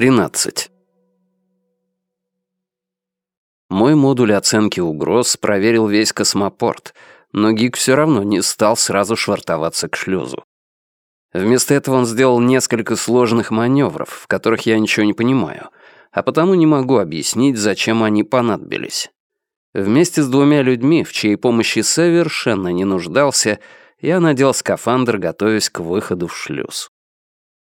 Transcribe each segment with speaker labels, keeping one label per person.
Speaker 1: 13. Мой модуль оценки угроз проверил весь космопорт, но Гик все равно не стал сразу швартоваться к шлюзу. Вместо этого он сделал несколько сложных маневров, в которых я ничего не понимаю, а потому не могу объяснить, зачем они понадобились. Вместе с двумя людьми, в чьей помощи совершенно не нуждался, я надел скафандр, готовясь к выходу в шлюз.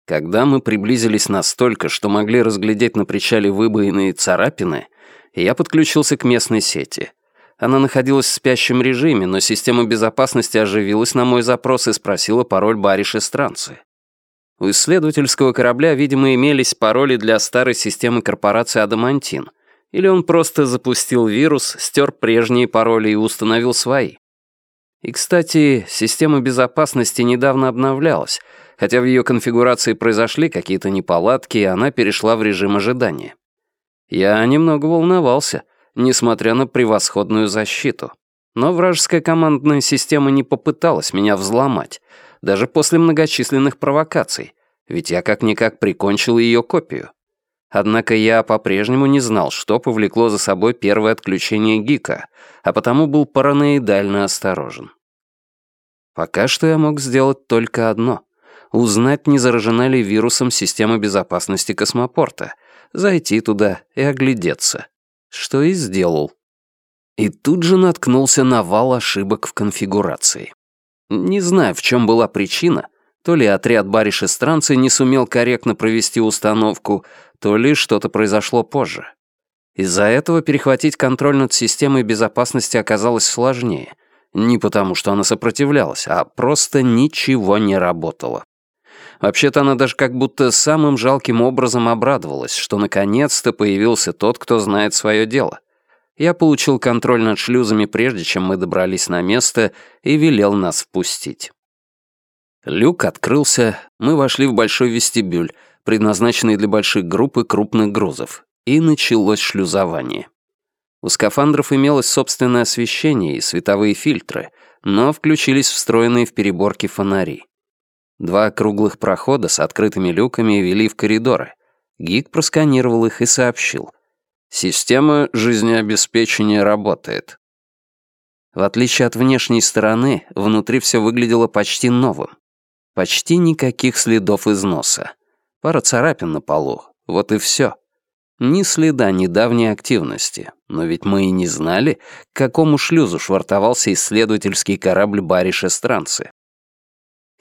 Speaker 1: Когда мы приблизились настолько, что могли разглядеть на причале выбоины и царапины, я подключился к местной сети. Она находилась в спящем режиме, но система безопасности оживилась на мой запрос и спросила пароль Бариш Эстранцы. У исследовательского корабля, видимо, имелись пароли для старой системы корпорации «Адамантин», или он просто запустил вирус, стер прежние пароли и установил свои. И, кстати, система безопасности недавно обновлялась, хотя в ее конфигурации произошли какие-то неполадки, и она перешла в режим ожидания. Я немного волновался, несмотря на превосходную защиту. Но вражеская командная система не попыталась меня взломать, даже после многочисленных провокаций, ведь я как-никак прикончил ее копию. Однако я по-прежнему не знал, что повлекло за собой первое отключение Гика, а потому был параноидально осторожен. Пока что я мог сделать только одно — узнать, не заражена ли вирусом система безопасности космопорта, зайти туда и оглядеться. Что и сделал. И тут же наткнулся на вал ошибок в конфигурации. Не знаю, в чем была причина, то ли отряд бариш-странцы не сумел корректно провести установку, то ли что-то произошло позже. Из-за этого перехватить контроль над системой безопасности оказалось сложнее. Не потому, что она сопротивлялась, а просто ничего не работало. Вообще-то она даже как будто самым жалким образом обрадовалась, что наконец-то появился тот, кто знает свое дело. Я получил контроль над шлюзами, прежде чем мы добрались на место, и велел нас впустить. Люк открылся, мы вошли в большой вестибюль, предназначенный для больших групп и крупных грузов, и началось шлюзование. У скафандров имелось собственное освещение и световые фильтры, но включились встроенные в переборки фонари. Два круглых прохода с открытыми люками вели в коридоры. Гик просканировал их и сообщил. Система жизнеобеспечения работает. В отличие от внешней стороны, внутри все выглядело почти новым. Почти никаких следов износа. Пара царапин на полу. Вот и все. Ни следа недавней активности. Но ведь мы и не знали, к какому шлюзу швартовался исследовательский корабль Бариш Эстранцы.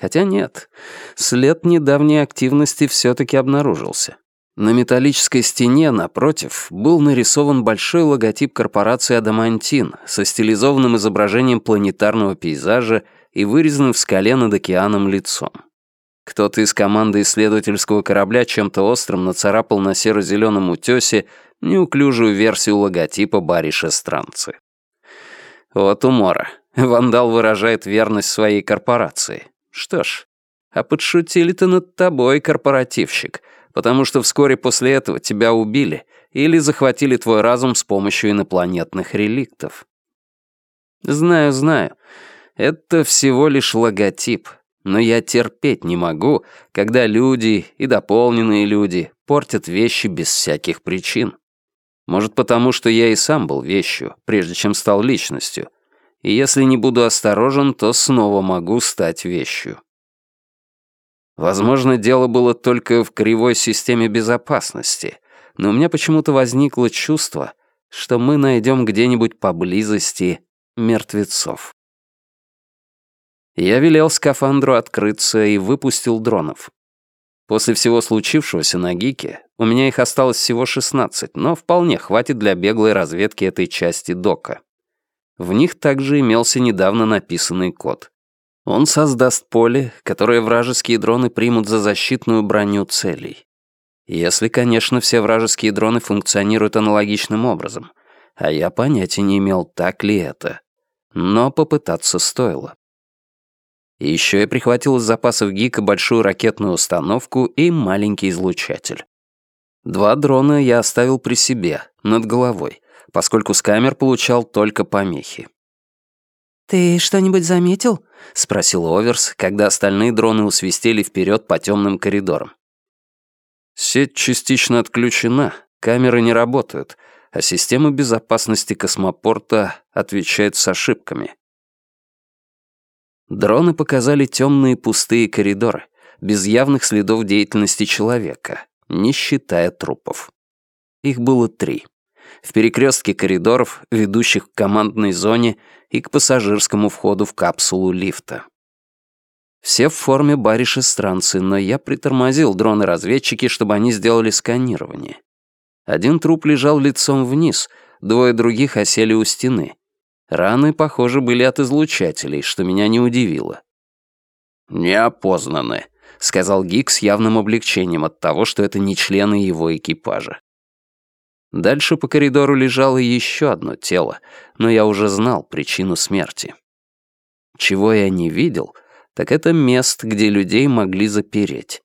Speaker 1: Хотя нет, след недавней активности все-таки обнаружился. На металлической стене, напротив, был нарисован большой логотип корпорации «Адамантин» со стилизованным изображением планетарного пейзажа и вырезанным в скале над океаном лицом. Кто-то из команды исследовательского корабля чем-то острым нацарапал на серо-зеленом утёсе неуклюжую версию логотипа Бариша Странцы. Вот умора. Вандал выражает верность своей корпорации. Что ж, а подшутили-то над тобой, корпоративщик, потому что вскоре после этого тебя убили или захватили твой разум с помощью инопланетных реликтов. Знаю, знаю. Это всего лишь логотип, но я терпеть не могу, когда люди и дополненные люди портят вещи без всяких причин. Может, потому что я и сам был вещью, прежде чем стал личностью. И если не буду осторожен, то снова могу стать вещью. Возможно, дело было только в кривой системе безопасности, но у меня почему-то возникло чувство, что мы найдем где-нибудь поблизости мертвецов. Я велел скафандру открыться и выпустил дронов. После всего случившегося на Гике у меня их осталось всего 16, но вполне хватит для беглой разведки этой части дока. В них также имелся недавно написанный код. Он создаст поле, которое вражеские дроны примут за защитную броню целей. Если, конечно, все вражеские дроны функционируют аналогичным образом. А я понятия не имел, так ли это. Но попытаться стоило. Еще я прихватил из запасов ГИКа большую ракетную установку и маленький излучатель. Два дрона я оставил при себе, над головой, поскольку с камер получал только помехи.
Speaker 2: «Ты что-нибудь заметил?»
Speaker 1: — спросил Оверс, когда остальные дроны усвистели вперед по темным коридорам. Сеть частично отключена, камеры не работают, а система безопасности космопорта отвечает с ошибками. Дроны показали темные пустые коридоры, без явных следов деятельности человека, не считая трупов. Их было три. В перекрестке коридоров, ведущих к командной зоне и к пассажирскому входу в капсулу лифта. Все в форме бариш-странцы, но я притормозил дроны-разведчики, чтобы они сделали сканирование. Один труп лежал лицом вниз, двое других осели у стены. Раны, похоже, были от излучателей, что меня не удивило. «Не опознаны», — сказал Гик с явным облегчением от того, что это не члены его экипажа. Дальше по коридору лежало еще одно тело, но я уже знал причину смерти. Чего я не видел, так это мест, где людей могли запереть.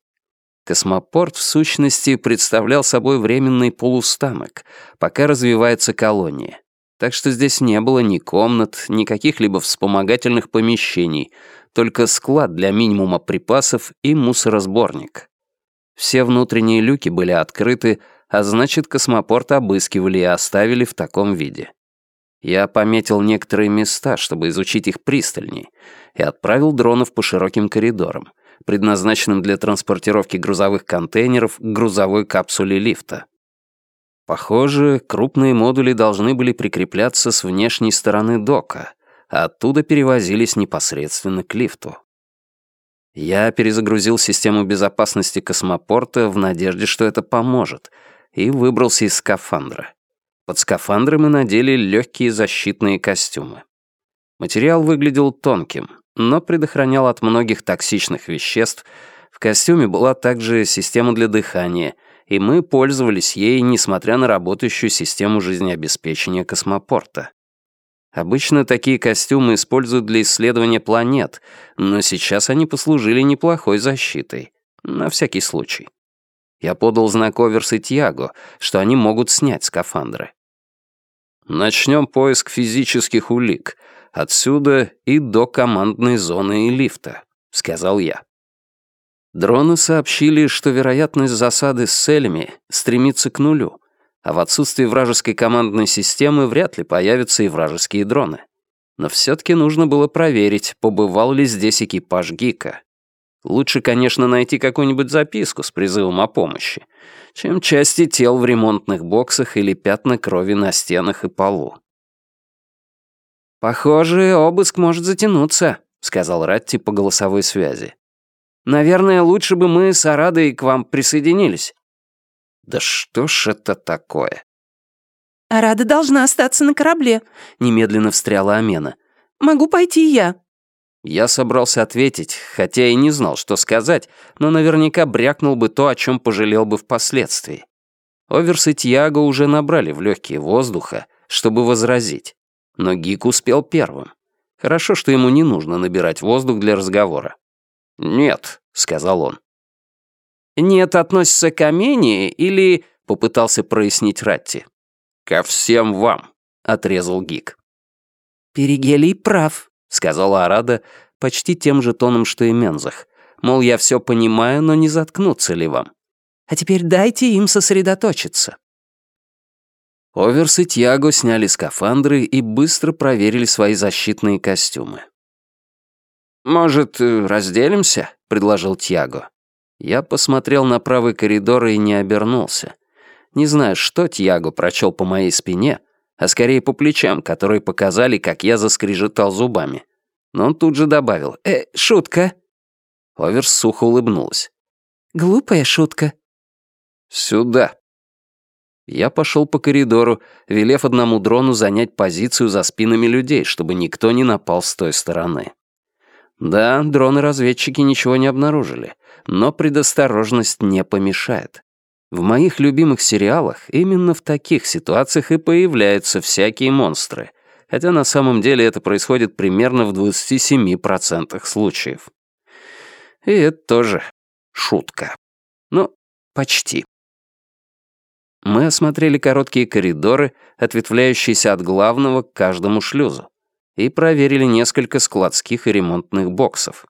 Speaker 1: Космопорт, в сущности, представлял собой временный полустанок, пока развивается колония. Так что здесь не было ни комнат, ни каких-либо вспомогательных помещений, только склад для минимума припасов и мусоросборник. Все внутренние люки были открыты, а значит, космопорт обыскивали и оставили в таком виде. Я пометил некоторые места, чтобы изучить их пристальней, и отправил дронов по широким коридорам — предназначенным для транспортировки грузовых контейнеров к грузовой капсуле лифта. Похоже, крупные модули должны были прикрепляться с внешней стороны дока, а оттуда перевозились непосредственно к лифту. Я перезагрузил систему безопасности космопорта в надежде, что это поможет, и выбрался из скафандра. Под скафандры мы надели легкие защитные костюмы. Материал выглядел тонким, но предохранял от многих токсичных веществ. В костюме была также система для дыхания, и мы пользовались ей, несмотря на работающую систему жизнеобеспечения космопорта. Обычно такие костюмы используют для исследования планет, но сейчас они послужили неплохой защитой. На всякий случай. Я подал знак Оверс и Тьяго, что они могут снять скафандры. Начнем поиск физических улик — Отсюда и до командной зоны и лифта», — сказал я. Дроны сообщили, что вероятность засады с целями стремится к нулю, а в отсутствии вражеской командной системы вряд ли появятся и вражеские дроны. Но все-таки нужно было проверить, побывал ли здесь экипаж Гика. Лучше, конечно, найти какую-нибудь записку с призывом о помощи, чем части тел в ремонтных боксах или пятна крови на стенах и полу. «Похоже, обыск может затянуться», — сказал Ратти по голосовой связи. «Наверное, лучше бы мы с Арадой к вам присоединились». «Да что ж это такое?»
Speaker 2: «Арада должна остаться на корабле», — немедленно встряла Амена. «Могу пойти я».
Speaker 1: Я собрался ответить, хотя и не знал, что сказать, но наверняка брякнул бы то, о чем пожалел бы впоследствии. Оверс и Тьяго уже набрали в легкие воздуха, чтобы возразить. Но Гик успел первым. Хорошо, что ему не нужно набирать воздух для разговора. «Нет», — сказал он. «Нет относится к Амении или...» — попытался прояснить Ратти. «Ко всем вам», — отрезал Гик.
Speaker 2: «Перигелий прав», — сказала Арада почти тем же тоном, что и Мензах. Мол, я все понимаю, но не заткнуться ли вам? А теперь дайте им сосредоточиться.
Speaker 1: Оверс и Тьяго сняли скафандры и быстро проверили свои защитные костюмы. «Может, э, разделимся?» — предложил Тьяго. Я посмотрел на правый коридор и не обернулся. Не знаю, что Тьяго прочел по моей спине, а скорее по плечам, которые показали, как я заскрежетал зубами. Но он тут же добавил «Э, шутка!» Оверс сухо улыбнулась.
Speaker 2: «Глупая шутка».
Speaker 1: «Сюда», я пошел по коридору, велев одному дрону занять позицию за спинами людей, чтобы никто не напал с той стороны. Да, дроны-разведчики ничего не обнаружили, но предосторожность не помешает. В моих любимых сериалах именно в таких ситуациях и появляются всякие монстры, хотя на самом деле это происходит примерно в 27% случаев. И это тоже шутка. Ну, почти. Мы осмотрели короткие коридоры, ответвляющиеся от главного к каждому шлюзу, и проверили несколько складских и ремонтных боксов.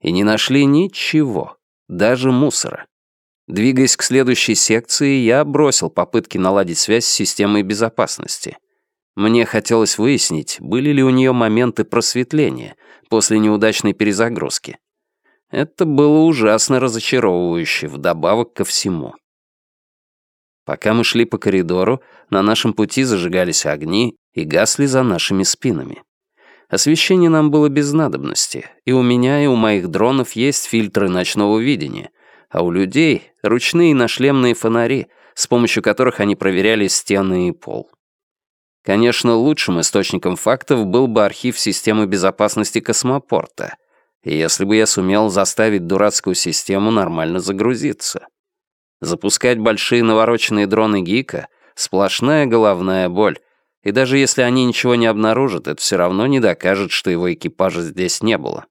Speaker 1: И не нашли ничего, даже мусора. Двигаясь к следующей секции, я бросил попытки наладить связь с системой безопасности. Мне хотелось выяснить, были ли у нее моменты просветления после неудачной перезагрузки. Это было ужасно разочаровывающе, вдобавок ко всему. Пока мы шли по коридору, на нашем пути зажигались огни и гасли за нашими спинами. Освещение нам было без надобности, и у меня и у моих дронов есть фильтры ночного видения, а у людей — ручные нашлемные фонари, с помощью которых они проверяли стены и пол. Конечно, лучшим источником фактов был бы архив системы безопасности космопорта, если бы я сумел заставить дурацкую систему нормально загрузиться. Запускать большие навороченные дроны Гика — сплошная головная боль, и даже если они ничего не обнаружат, это все равно не докажет, что его экипажа здесь не было.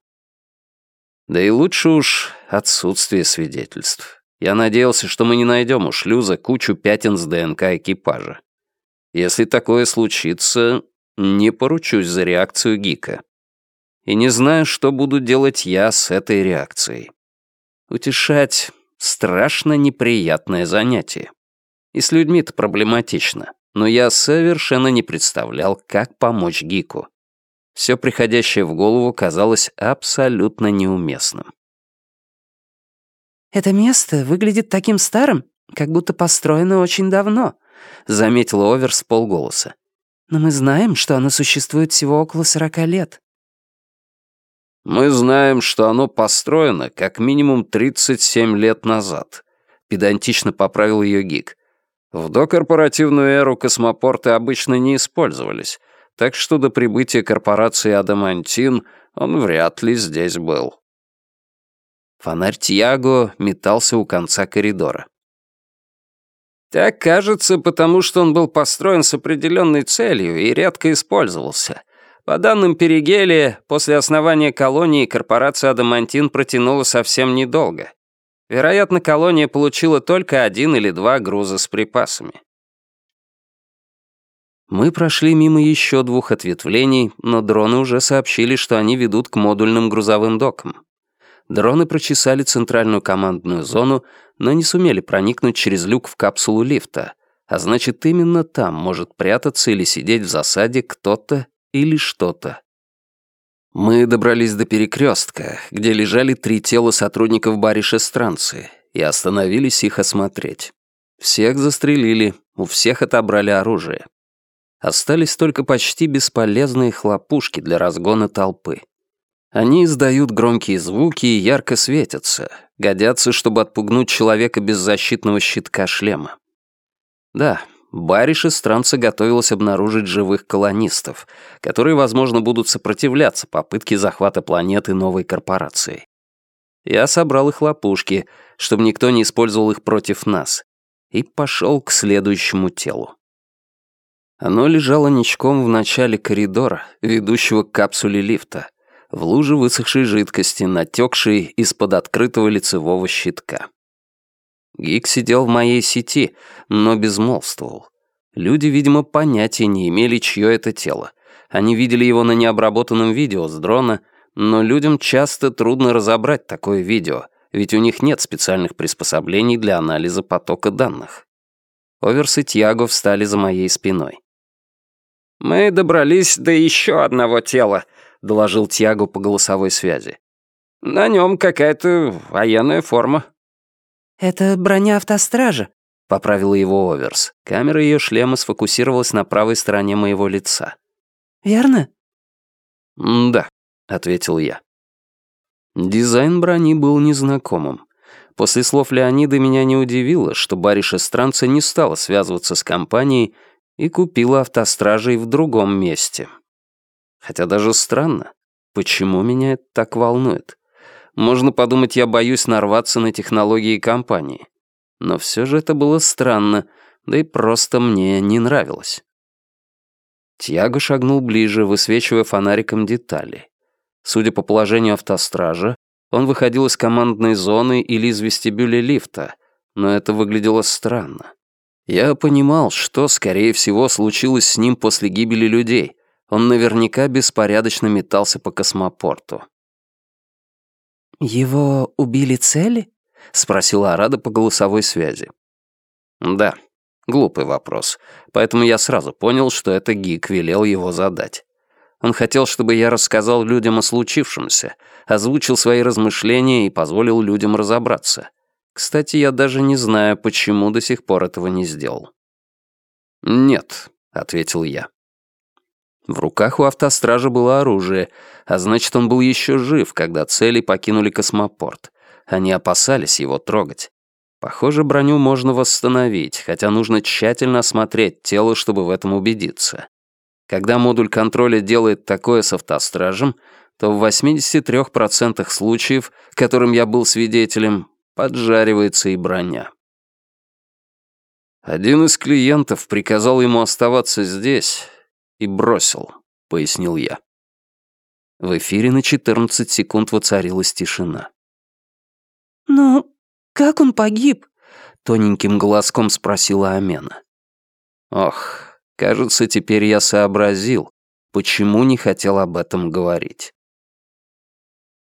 Speaker 1: Да и лучше уж отсутствие свидетельств. Я надеялся, что мы не найдем у шлюза кучу пятен с ДНК экипажа. Если такое случится, не поручусь за реакцию Гика. И не знаю, что буду делать я с этой реакцией. Утешать — страшно неприятное занятие. И с людьми-то проблематично но я совершенно не представлял, как помочь Гику. Все приходящее в голову казалось абсолютно неуместным.
Speaker 2: «Это место выглядит таким старым, как будто построено очень давно», — заметила Овер с полголоса. «Но мы знаем, что оно существует всего около сорока лет».
Speaker 1: «Мы знаем, что оно построено как минимум 37 лет назад», — педантично поправил ее гик. В докорпоративную эру космопорты обычно не использовались, так что до прибытия корпорации «Адамантин» он вряд ли здесь был. Фонарь Тьяго метался у конца коридора. Так кажется, потому что он был построен с определенной целью и редко использовался. По данным Перигелия, после основания колонии корпорация «Адамантин» протянула совсем недолго. Вероятно, колония получила только один или два груза с припасами. Мы прошли мимо еще двух ответвлений, но дроны уже сообщили, что они ведут к модульным грузовым докам. Дроны прочесали центральную командную зону, но не сумели проникнуть через люк в капсулу лифта, а значит, именно там может прятаться или сидеть в засаде кто-то или что-то. Мы добрались до перекрестка, где лежали три тела сотрудников бариша странцы, и остановились их осмотреть. Всех застрелили, у всех отобрали оружие. Остались только почти бесполезные хлопушки для разгона толпы. Они издают громкие звуки и ярко светятся, годятся, чтобы отпугнуть человека без защитного щитка шлема. Да, Бариш из Странца готовилась обнаружить живых колонистов, которые, возможно, будут сопротивляться попытке захвата планеты новой корпорацией. Я собрал их лопушки, чтобы никто не использовал их против нас, и пошел к следующему телу. Оно лежало ничком в начале коридора, ведущего к капсуле лифта, в луже высохшей жидкости, натекшей из-под открытого лицевого щитка. Гик сидел в моей сети, но безмолвствовал. Люди, видимо, понятия не имели, чье это тело. Они видели его на необработанном видео с дрона, но людям часто трудно разобрать такое видео, ведь у них нет специальных приспособлений для анализа потока данных. Оверс и Тьяго встали за моей спиной. «Мы добрались до еще одного тела», — доложил Тьяго по голосовой связи. «На нем какая-то военная форма».
Speaker 2: «Это броня автостража», — поправила его Оверс. Камера ее шлема сфокусировалась на правой стороне моего лица. «Верно?»
Speaker 1: «Да», — ответил я. Дизайн брони был незнакомым. После слов Леонида меня не удивило, что Бариша Странца не стала связываться с компанией и купила автостражей в другом месте. Хотя даже странно, почему меня это так волнует. Можно подумать, я боюсь нарваться на технологии компании. Но все же это было странно, да и просто мне не нравилось. Тьяго шагнул ближе, высвечивая фонариком детали. Судя по положению автостража, он выходил из командной зоны или из вестибюля лифта, но это выглядело странно. Я понимал, что, скорее всего, случилось с ним после гибели людей. Он наверняка беспорядочно метался по космопорту.
Speaker 2: «Его убили цели?»
Speaker 1: — спросила Арада по голосовой связи. «Да, глупый вопрос, поэтому я сразу понял, что это Гик велел его задать. Он хотел, чтобы я рассказал людям о случившемся, озвучил свои размышления и позволил людям разобраться. Кстати, я даже не знаю, почему до сих пор этого не сделал. «Нет», — ответил я. В руках у автостража было оружие, а значит, он был еще жив, когда цели покинули космопорт. Они опасались его трогать. Похоже, броню можно восстановить, хотя нужно тщательно осмотреть тело, чтобы в этом убедиться. Когда модуль контроля делает такое с автостражем, то в 83% случаев, которым я был свидетелем, поджаривается и броня. Один из клиентов приказал ему оставаться здесь и бросил, пояснил я. В эфире на 14 секунд воцарилась тишина.
Speaker 2: «Ну, как он погиб?»
Speaker 1: — тоненьким голоском спросила Амена. Ох, Кажется, теперь я сообразил, почему не хотел об этом говорить.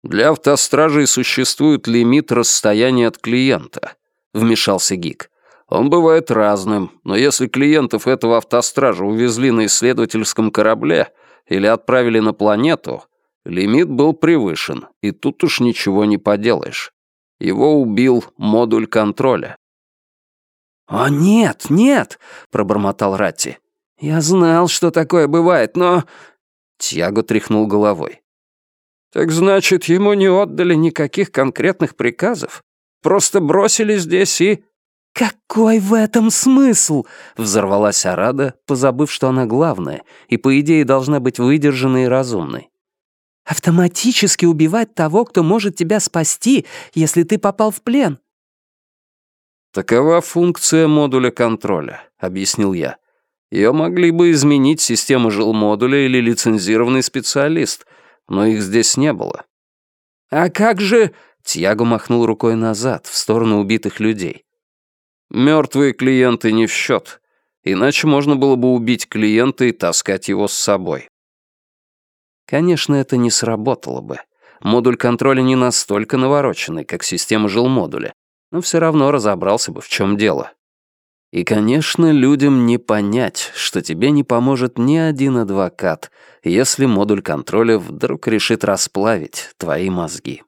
Speaker 1: «Для автостражей существует лимит расстояния от клиента», — вмешался Гик. «Он бывает разным, но если клиентов этого автостража увезли на исследовательском корабле или отправили на планету, лимит был превышен, и тут уж ничего не поделаешь. Его убил модуль контроля».
Speaker 2: «О, нет, нет!» — пробормотал Ратти. «Я знал, что такое бывает, но...»
Speaker 1: Тьяго тряхнул головой.
Speaker 2: «Так значит, ему не отдали никаких конкретных приказов? Просто бросили здесь и...» «Какой в этом смысл?» — взорвалась Арада, позабыв, что она главная, и, по идее, должна быть выдержанной и разумной. «Автоматически убивать того, кто может тебя спасти, если ты попал в плен».
Speaker 1: «Такова функция модуля контроля», — объяснил я. Ее могли бы изменить система жилмодуля или лицензированный специалист, но их здесь не было.
Speaker 2: «А как же...»
Speaker 1: — Тьяго махнул рукой назад, в сторону убитых людей. «Мертвые клиенты не в счет. Иначе можно было бы убить клиента и таскать его с собой». Конечно, это не сработало бы. Модуль контроля не настолько навороченный, как система жилмодуля, но все равно разобрался бы, в чем дело. И, конечно, людям не понять, что тебе не поможет ни один адвокат, если модуль контроля вдруг решит расплавить твои мозги.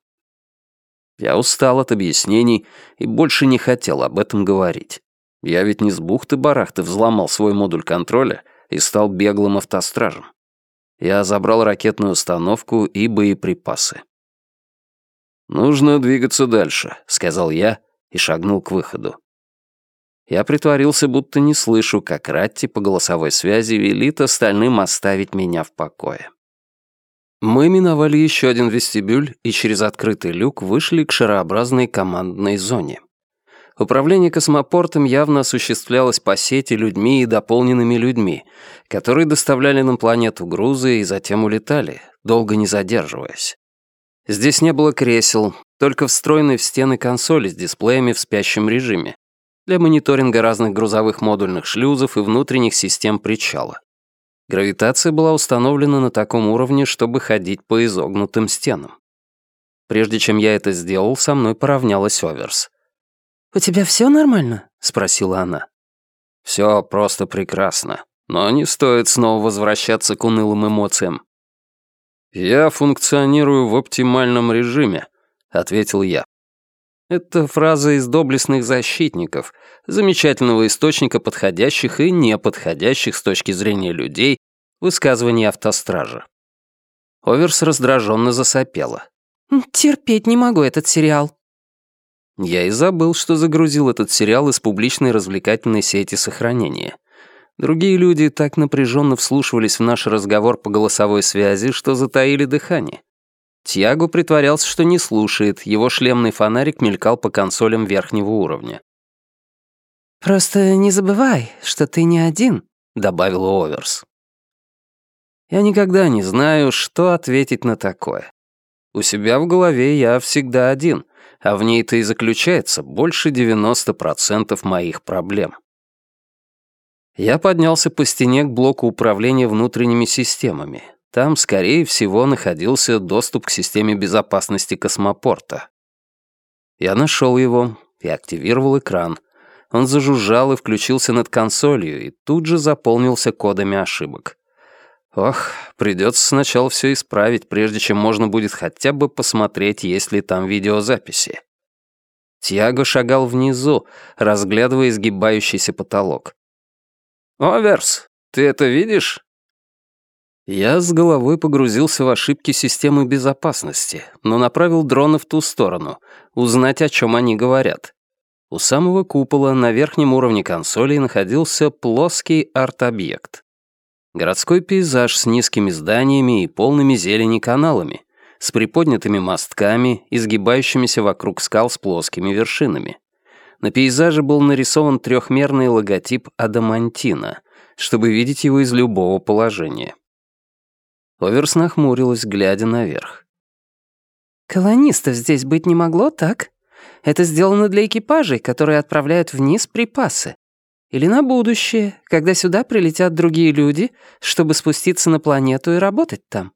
Speaker 1: Я устал от объяснений и больше не хотел об этом говорить. Я ведь не с бухты-барахты взломал свой модуль контроля и стал беглым автостражем. Я забрал ракетную установку и боеприпасы. «Нужно двигаться дальше», — сказал я и шагнул к выходу. Я притворился, будто не слышу, как Ратти по голосовой связи велит остальным оставить меня в покое. Мы миновали еще один вестибюль и через открытый люк вышли к шарообразной командной зоне. Управление космопортом явно осуществлялось по сети людьми и дополненными людьми, которые доставляли на планету грузы и затем улетали, долго не задерживаясь. Здесь не было кресел, только встроенные в стены консоли с дисплеями в спящем режиме, для мониторинга разных грузовых модульных шлюзов и внутренних систем причала. Гравитация была установлена на таком уровне, чтобы ходить по изогнутым стенам. Прежде чем я это сделал, со мной поравнялась Оверс.
Speaker 2: «У тебя все нормально?» — спросила она.
Speaker 1: Все просто прекрасно, но не стоит снова возвращаться к унылым эмоциям. «Я функционирую в оптимальном режиме», — ответил я. Это фраза из доблестных защитников, замечательного источника подходящих и неподходящих с точки зрения людей высказываний автостража. Оверс раздраженно засопела.
Speaker 2: «Терпеть не могу этот сериал».
Speaker 1: Я и забыл, что загрузил этот сериал из публичной развлекательной сети сохранения. Другие люди так напряженно вслушивались в наш разговор по голосовой связи, что затаили дыхание. Тьяго притворялся, что не слушает, его шлемный фонарик мелькал по консолям верхнего уровня.
Speaker 2: «Просто не забывай, что ты не один», — добавил Оверс.
Speaker 1: Я никогда не знаю, что ответить на такое. У себя в голове я всегда один, а в ней-то и заключается больше 90% моих проблем. Я поднялся по стене к блоку управления внутренними системами, там, скорее всего, находился доступ к системе безопасности космопорта. Я нашел его и активировал экран. Он зажужжал и включился над консолью, и тут же заполнился кодами ошибок. Ох, придется сначала все исправить, прежде чем можно будет хотя бы посмотреть, есть ли там видеозаписи. Тьяго шагал внизу, разглядывая изгибающийся потолок. «Оверс, ты это видишь?» Я с головой погрузился в ошибки системы безопасности, но направил дрона в ту сторону, узнать, о чем они говорят. У самого купола на верхнем уровне консоли находился плоский арт-объект. Городской пейзаж с низкими зданиями и полными зелени каналами, с приподнятыми мостками, изгибающимися вокруг скал с плоскими вершинами. На пейзаже был нарисован трехмерный логотип Адамантина, чтобы видеть его из любого положения. Оверс нахмурилась, глядя наверх.
Speaker 2: «Колонистов здесь быть не могло, так? Это сделано для экипажей, которые отправляют вниз припасы. Или на будущее, когда сюда прилетят другие люди, чтобы спуститься на планету и работать там.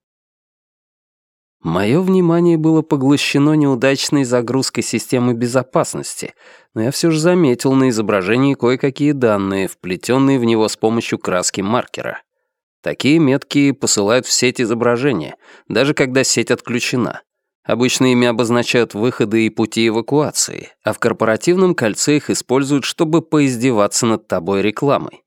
Speaker 1: Мое внимание было поглощено неудачной загрузкой системы безопасности, но я все же заметил на изображении кое-какие данные, вплетенные в него с помощью краски маркера. Такие метки посылают в сеть изображения, даже когда сеть отключена. Обычно ими обозначают выходы и пути эвакуации, а в корпоративном кольце их используют, чтобы поиздеваться над тобой рекламой.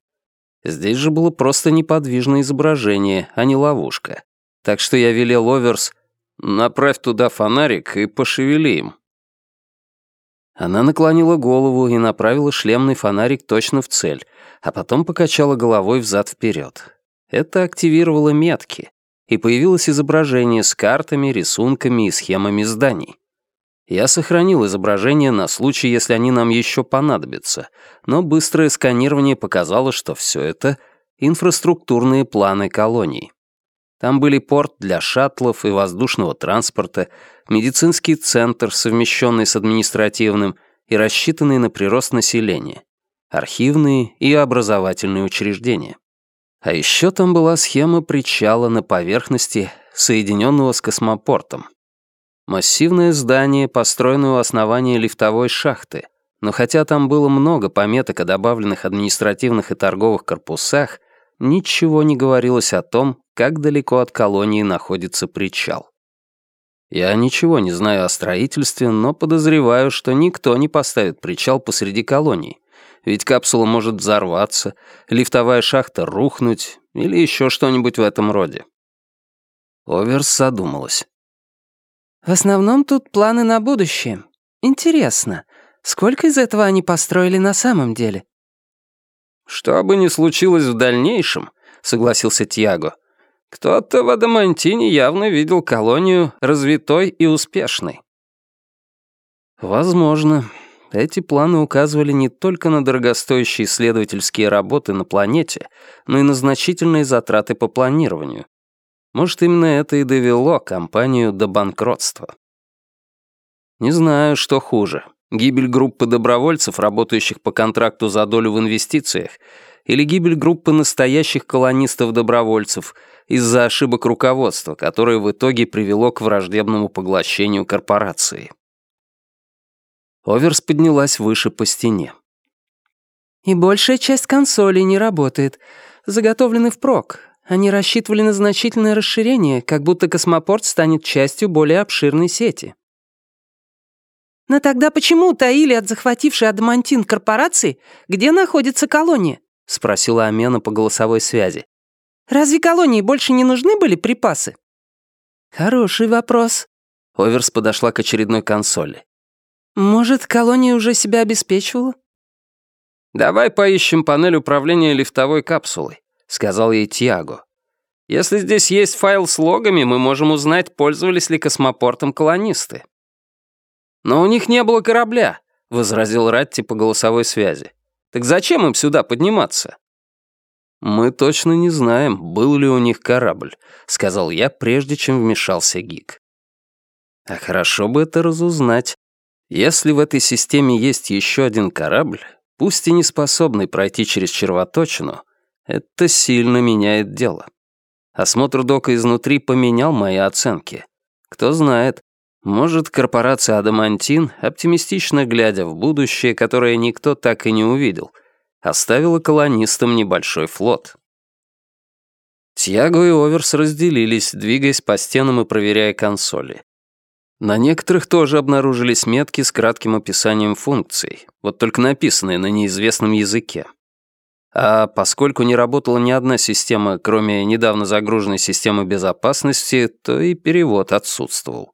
Speaker 1: Здесь же было просто неподвижное изображение, а не ловушка. Так что я велел Оверс «Направь туда фонарик и пошевели им». Она наклонила голову и направила шлемный фонарик точно в цель, а потом покачала головой взад-вперед. Это активировало метки, и появилось изображение с картами, рисунками и схемами зданий. Я сохранил изображение на случай, если они нам еще понадобятся, но быстрое сканирование показало, что все это — инфраструктурные планы колоний. Там были порт для шаттлов и воздушного транспорта, медицинский центр, совмещенный с административным и рассчитанный на прирост населения, архивные и образовательные учреждения. А еще там была схема причала на поверхности, соединенного с космопортом. Массивное здание, построенное у основания лифтовой шахты, но хотя там было много пометок о добавленных административных и торговых корпусах, ничего не говорилось о том, как далеко от колонии находится причал. Я ничего не знаю о строительстве, но подозреваю, что никто не поставит причал посреди колонии, ведь капсула может взорваться, лифтовая шахта рухнуть или еще что-нибудь в этом роде. Оверс задумалась.
Speaker 2: «В основном тут планы на будущее. Интересно, сколько из этого они построили на самом деле?»
Speaker 1: «Что бы ни случилось в дальнейшем», — согласился Тьяго, «кто-то в Адамантине явно видел колонию развитой и успешной». «Возможно», эти планы указывали не только на дорогостоящие исследовательские работы на планете, но и на значительные затраты по планированию. Может, именно это и довело компанию до банкротства. Не знаю, что хуже. Гибель группы добровольцев, работающих по контракту за долю в инвестициях, или гибель группы настоящих колонистов-добровольцев из-за ошибок руководства, которое в итоге привело к враждебному поглощению корпорации. Оверс поднялась выше по стене.
Speaker 2: «И большая часть консолей не работает. Заготовлены впрок. Они рассчитывали на значительное расширение, как будто космопорт станет частью более обширной сети». «Но тогда почему таили от захватившей Адамантин корпорации, где находится колония?» — спросила Амена по голосовой связи. «Разве колонии больше не нужны были припасы?»
Speaker 1: «Хороший вопрос». Оверс подошла к очередной консоли.
Speaker 2: Может, колония уже себя обеспечивала?
Speaker 1: «Давай поищем панель управления лифтовой капсулой», — сказал ей Тиаго. «Если здесь есть файл с логами, мы можем узнать, пользовались ли космопортом колонисты». «Но у них не было корабля», — возразил Ратти по голосовой связи. «Так зачем им сюда подниматься?» «Мы точно не знаем, был ли у них корабль», — сказал я, прежде чем вмешался Гик. «А хорошо бы это разузнать. Если в этой системе есть еще один корабль, пусть и не способный пройти через червоточину, это сильно меняет дело. Осмотр дока изнутри поменял мои оценки. Кто знает, Может, корпорация «Адамантин», оптимистично глядя в будущее, которое никто так и не увидел, оставила колонистам небольшой флот. Тьяго и Оверс разделились, двигаясь по стенам и проверяя консоли. На некоторых тоже обнаружились метки с кратким описанием функций, вот только написанные на неизвестном языке. А поскольку не работала ни одна система, кроме недавно загруженной системы безопасности, то и перевод отсутствовал.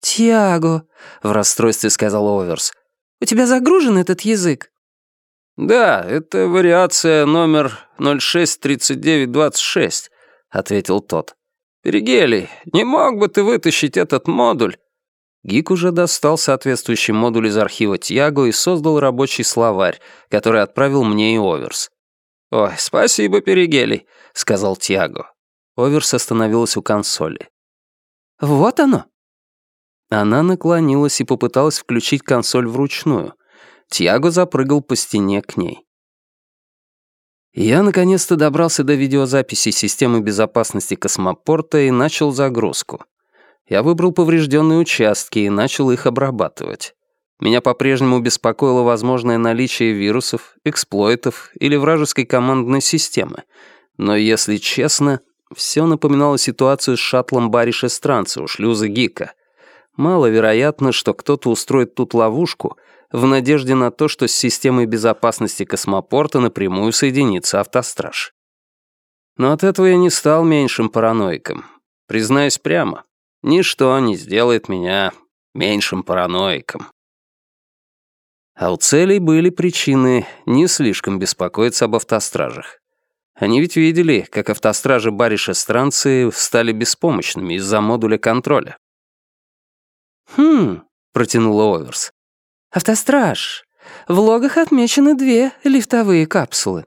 Speaker 2: «Тиаго», — в расстройстве сказал Оверс, — «у тебя загружен этот язык?»
Speaker 1: «Да, это вариация номер 063926», — ответил тот. «Перигелий, не мог бы ты вытащить этот модуль?» Гик уже достал соответствующий модуль из архива Тьяго и создал рабочий словарь, который отправил мне и Оверс. «Ой, спасибо, Перигелий», — сказал Тьяго. Оверс остановилась у консоли.
Speaker 2: «Вот оно».
Speaker 1: Она наклонилась и попыталась включить консоль вручную. Тьяго запрыгал по стене к ней. Я наконец-то добрался до видеозаписи системы безопасности космопорта и начал загрузку. Я выбрал поврежденные участки и начал их обрабатывать. Меня по-прежнему беспокоило возможное наличие вирусов, эксплойтов или вражеской командной системы. Но, если честно, все напоминало ситуацию с шаттлом Бариша Странца у шлюза Гика. Маловероятно, что кто-то устроит тут ловушку в надежде на то, что с системой безопасности космопорта напрямую соединится автостраж. Но от этого я не стал меньшим параноиком. Признаюсь прямо, ничто не сделает меня меньшим параноиком. А у целей были причины не слишком беспокоиться об автостражах. Они ведь видели, как автостражи Бариша Странцы стали беспомощными из-за модуля контроля.
Speaker 2: «Хм», — протянула Оверс. «Автостраж. В логах отмечены две лифтовые капсулы».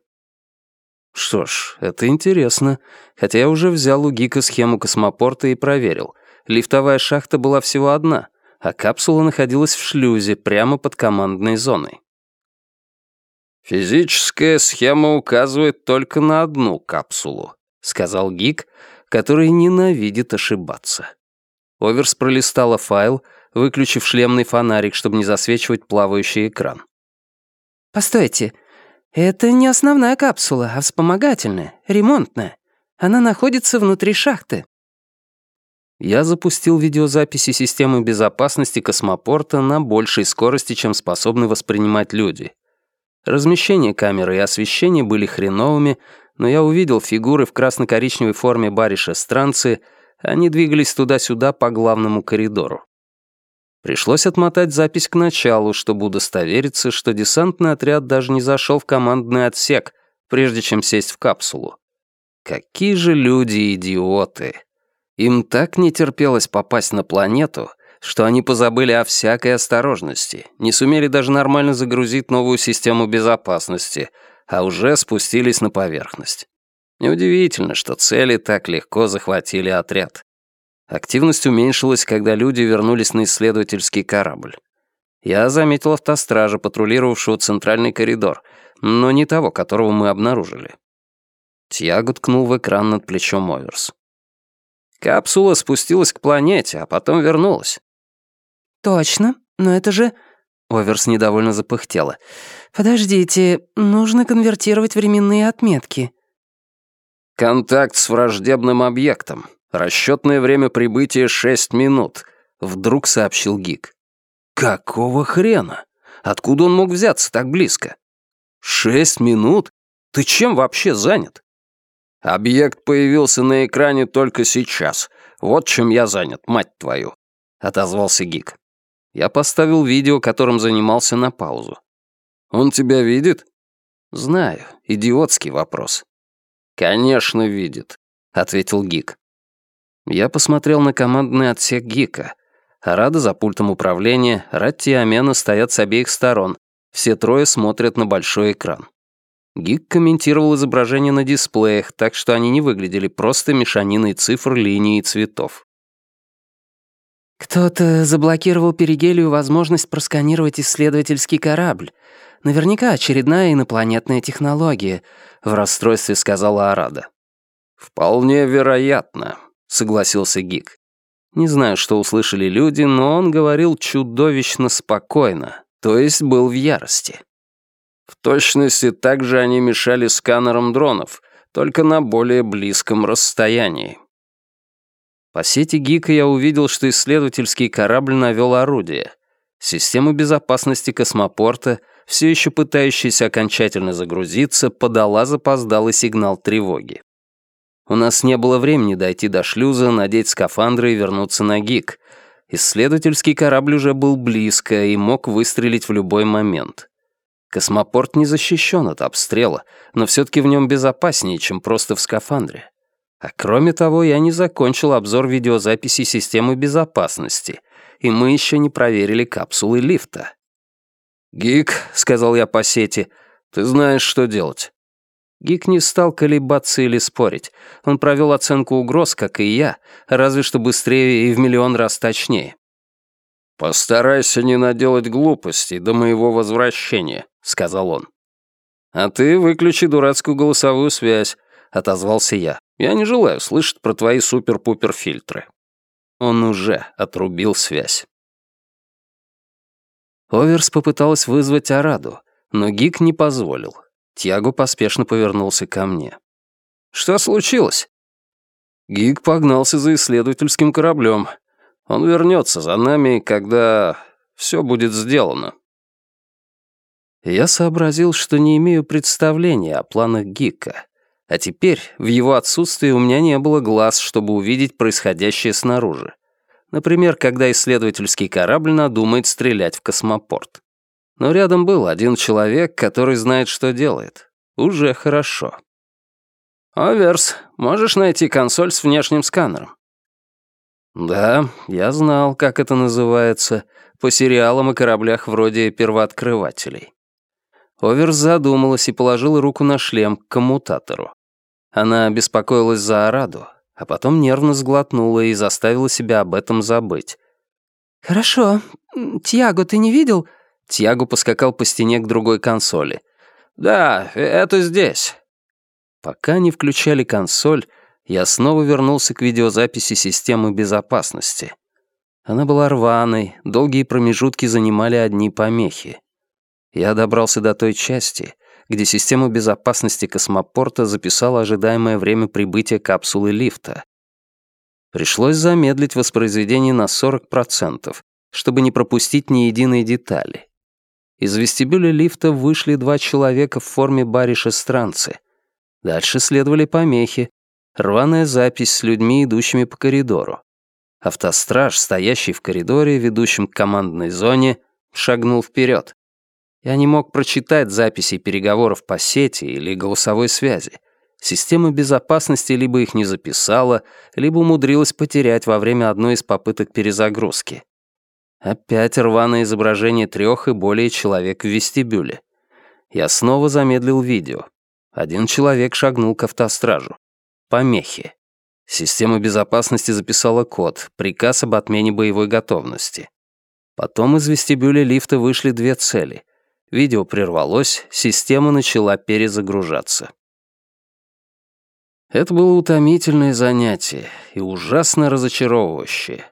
Speaker 1: Что ж, это интересно. Хотя я уже взял у Гика схему космопорта и проверил. Лифтовая шахта была всего одна, а капсула находилась в шлюзе прямо под командной зоной. «Физическая схема указывает только на одну капсулу», — сказал Гик, который ненавидит ошибаться. Оверс пролистала файл, выключив шлемный фонарик, чтобы не засвечивать плавающий экран.
Speaker 2: «Постойте, это не основная капсула, а вспомогательная, ремонтная. Она находится внутри шахты».
Speaker 1: Я запустил видеозаписи системы безопасности космопорта на большей скорости, чем способны воспринимать люди. Размещение камеры и освещение были хреновыми, но я увидел фигуры в красно-коричневой форме бариша странцы, они двигались туда-сюда по главному коридору. Пришлось отмотать запись к началу, чтобы удостовериться, что десантный отряд даже не зашел в командный отсек, прежде чем сесть в капсулу. Какие же люди идиоты! Им так не терпелось попасть на планету, что они позабыли о всякой осторожности, не сумели даже нормально загрузить новую систему безопасности, а уже спустились на поверхность. Неудивительно, что цели так легко захватили отряд. Активность уменьшилась, когда люди вернулись на исследовательский корабль. Я заметил автостража, патрулировавшего центральный коридор, но не того, которого мы обнаружили. Тьяго ткнул в экран над плечом Оверс. Капсула спустилась к планете, а потом вернулась.
Speaker 2: «Точно, но это же...»
Speaker 1: Оверс недовольно запыхтела.
Speaker 2: «Подождите, нужно конвертировать временные отметки».
Speaker 1: «Контакт с враждебным объектом. Расчетное время прибытия шесть минут», — вдруг сообщил Гик. «Какого хрена? Откуда он мог взяться так близко?» «Шесть минут? Ты чем вообще занят?» «Объект появился на экране только сейчас. Вот чем я занят, мать твою», — отозвался Гик. Я поставил видео, которым занимался, на паузу. «Он тебя видит?» «Знаю. Идиотский вопрос». «Конечно, видит», — ответил Гик. Я посмотрел на командный отсек Гика. Арада за пультом управления, Ратти и Амена стоят с обеих сторон. Все трое смотрят на большой экран. Гик комментировал изображения на дисплеях, так что они не выглядели просто мешаниной цифр, линий и цветов.
Speaker 2: «Кто-то заблокировал Перигелию возможность просканировать исследовательский корабль. Наверняка очередная инопланетная технология», — в расстройстве сказала Арада.
Speaker 1: «Вполне вероятно», согласился Гик. Не знаю, что услышали люди, но он говорил чудовищно спокойно, то есть был в ярости. В точности так же они мешали сканерам дронов, только на более близком расстоянии. По сети Гика я увидел, что исследовательский корабль навел орудие. Система безопасности космопорта, все еще пытающаяся окончательно загрузиться, подала запоздалый сигнал тревоги. У нас не было времени дойти до шлюза, надеть скафандры и вернуться на ГИК. Исследовательский корабль уже был близко и мог выстрелить в любой момент. Космопорт не защищен от обстрела, но все-таки в нем безопаснее, чем просто в скафандре. А кроме того, я не закончил обзор видеозаписи системы безопасности, и мы еще не проверили капсулы лифта. «Гик», — сказал я по сети, — «ты знаешь, что делать». Гик не стал колебаться или спорить. Он провел оценку угроз, как и я, разве что быстрее и в миллион раз точнее. «Постарайся не наделать глупостей до моего возвращения», — сказал он. «А ты выключи дурацкую голосовую связь», — отозвался я. «Я не желаю слышать про твои супер-пупер-фильтры». Он уже отрубил связь. Оверс попыталась вызвать Араду, но Гик не позволил. Тьяго поспешно повернулся ко мне. «Что случилось?» Гик погнался за исследовательским кораблем. Он вернется за нами, когда все будет сделано. Я сообразил, что не имею представления о планах Гика. А теперь, в его отсутствии, у меня не было глаз, чтобы увидеть происходящее снаружи. Например, когда исследовательский корабль надумает стрелять в космопорт. Но рядом был один человек, который знает, что делает. Уже хорошо. «Оверс, можешь найти консоль с внешним сканером?» «Да, я знал, как это называется, по сериалам и кораблях вроде «Первооткрывателей». Оверс задумалась и положила руку на шлем к коммутатору. Она беспокоилась за Араду, а потом нервно сглотнула и заставила себя об этом забыть.
Speaker 2: «Хорошо. Тьяго, ты не видел?»
Speaker 1: Тьяго поскакал по стене к другой консоли. «Да, это здесь». Пока не включали консоль, я снова вернулся к видеозаписи системы безопасности. Она была рваной, долгие промежутки занимали одни помехи. Я добрался до той части, где система безопасности космопорта записала ожидаемое время прибытия капсулы лифта. Пришлось замедлить воспроизведение на 40%, чтобы не пропустить ни единой детали. Из вестибюля лифта вышли два человека в форме бариша-странцы. Дальше следовали помехи, рваная запись с людьми, идущими по коридору. Автостраж, стоящий в коридоре, ведущем к командной зоне, шагнул вперед. Я не мог прочитать записи переговоров по сети или голосовой связи. Система безопасности либо их не записала, либо умудрилась потерять во время одной из попыток перезагрузки. Опять рваное изображение трех и более человек в вестибюле. Я снова замедлил видео. Один человек шагнул к автостражу. Помехи. Система безопасности записала код, приказ об отмене боевой готовности. Потом из вестибюля лифта вышли две цели. Видео прервалось, система начала перезагружаться. Это было утомительное занятие и ужасно разочаровывающее.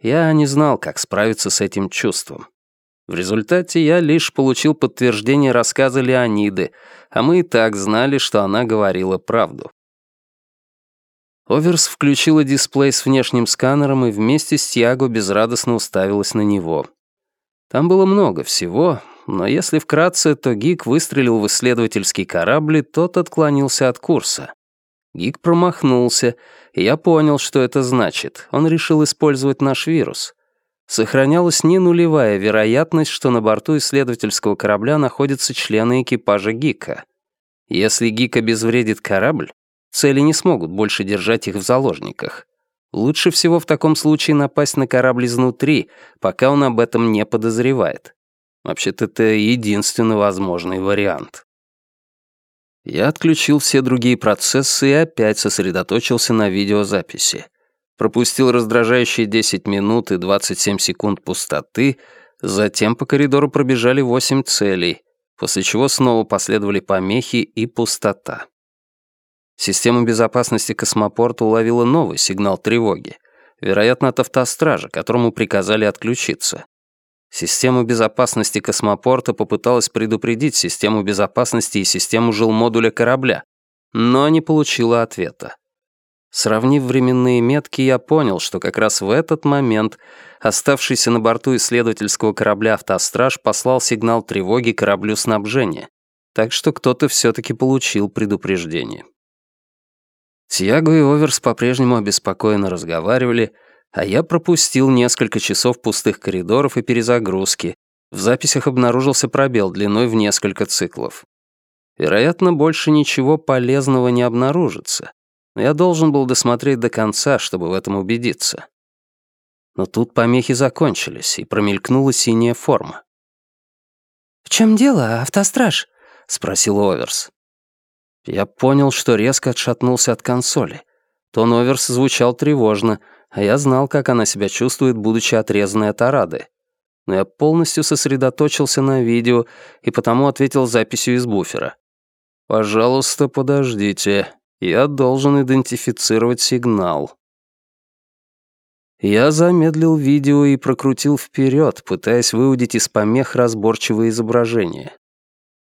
Speaker 1: Я не знал, как справиться с этим чувством. В результате я лишь получил подтверждение рассказа Леониды, а мы и так знали, что она говорила правду. Оверс включила дисплей с внешним сканером и вместе с Тиаго безрадостно уставилась на него. Там было много всего, но если вкратце, то Гик выстрелил в исследовательский корабль, и тот отклонился от курса. Гик промахнулся, и я понял, что это значит. Он решил использовать наш вирус. Сохранялась не нулевая вероятность, что на борту исследовательского корабля находятся члены экипажа Гика. Если Гик обезвредит корабль, цели не смогут больше держать их в заложниках. Лучше всего в таком случае напасть на корабль изнутри, пока он об этом не подозревает. Вообще-то это единственный возможный вариант. Я отключил все другие процессы и опять сосредоточился на видеозаписи. Пропустил раздражающие 10 минут и 27 секунд пустоты, затем по коридору пробежали 8 целей, после чего снова последовали помехи и пустота. Система безопасности космопорта уловила новый сигнал тревоги. Вероятно, от автостража, которому приказали отключиться. Система безопасности космопорта попыталась предупредить систему безопасности и систему жилмодуля корабля, но не получила ответа. Сравнив временные метки, я понял, что как раз в этот момент оставшийся на борту исследовательского корабля «Автостраж» послал сигнал тревоги кораблю снабжения, так что кто-то все-таки получил предупреждение. Тьяго и Оверс по-прежнему обеспокоенно разговаривали, а я пропустил несколько часов пустых коридоров и перезагрузки. В записях обнаружился пробел длиной в несколько циклов. Вероятно, больше ничего полезного не обнаружится но я должен был досмотреть до конца, чтобы в этом убедиться. Но тут помехи закончились, и промелькнула синяя форма.
Speaker 2: «В чем дело, автостраж?» — спросил Оверс.
Speaker 1: Я понял, что резко отшатнулся от консоли. Тон Оверс звучал тревожно, а я знал, как она себя чувствует, будучи отрезанной от Арады. Но я полностью сосредоточился на видео и потому ответил записью из буфера. «Пожалуйста, подождите. Я должен идентифицировать сигнал. Я замедлил видео и прокрутил вперед, пытаясь выудить из помех разборчивое изображение.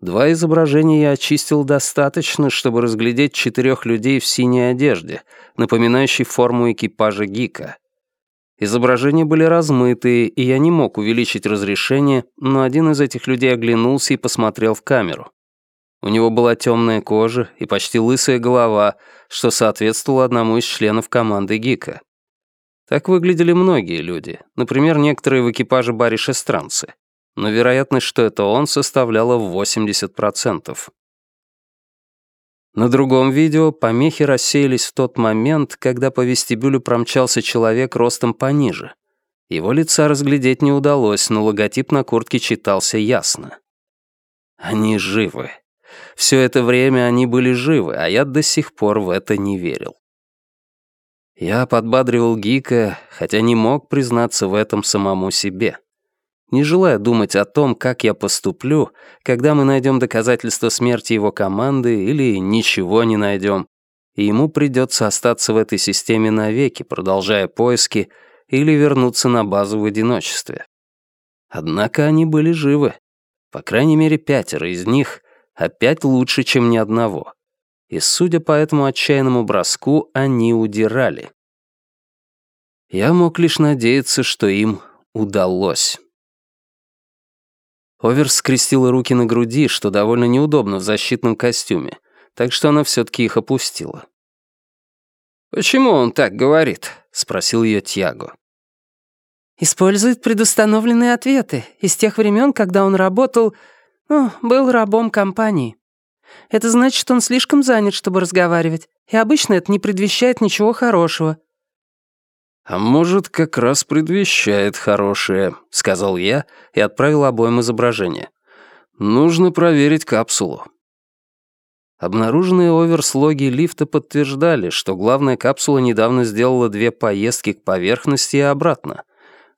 Speaker 1: Два изображения я очистил достаточно, чтобы разглядеть четырех людей в синей одежде, напоминающей форму экипажа Гика. Изображения были размытые, и я не мог увеличить разрешение, но один из этих людей оглянулся и посмотрел в камеру. У него была темная кожа и почти лысая голова, что соответствовало одному из членов команды Гика. Так выглядели многие люди, например, некоторые в экипаже бариш-эстранцы. Но вероятность, что это он, составляла 80%. На другом видео помехи рассеялись в тот момент, когда по вестибюлю промчался человек ростом пониже. Его лица разглядеть не удалось, но логотип на куртке читался ясно. Они живы. Все это время они были живы, а я до сих пор в это не верил. Я подбадривал Гика, хотя не мог признаться в этом самому себе. Не желая думать о том, как я поступлю, когда мы найдем доказательства смерти его команды или ничего не найдем, и ему придется остаться в этой системе навеки, продолжая поиски, или вернуться на базу в одиночестве. Однако они были живы. По крайней мере, пятеро из них опять лучше, чем ни одного. И, судя по этому отчаянному броску, они удирали. Я мог лишь надеяться, что им удалось. Овер скрестила руки на груди, что довольно неудобно в защитном костюме, так что она все-таки их опустила. «Почему он так говорит?» — спросил ее Тьяго.
Speaker 2: «Использует предустановленные ответы из тех времен, когда он работал «О, был рабом компании. Это значит, он слишком занят, чтобы разговаривать, и обычно это не предвещает ничего хорошего».
Speaker 1: «А может, как раз предвещает хорошее», — сказал я и отправил обоим изображение. «Нужно проверить капсулу». Обнаруженные оверслоги лифта подтверждали, что главная капсула недавно сделала две поездки к поверхности и обратно,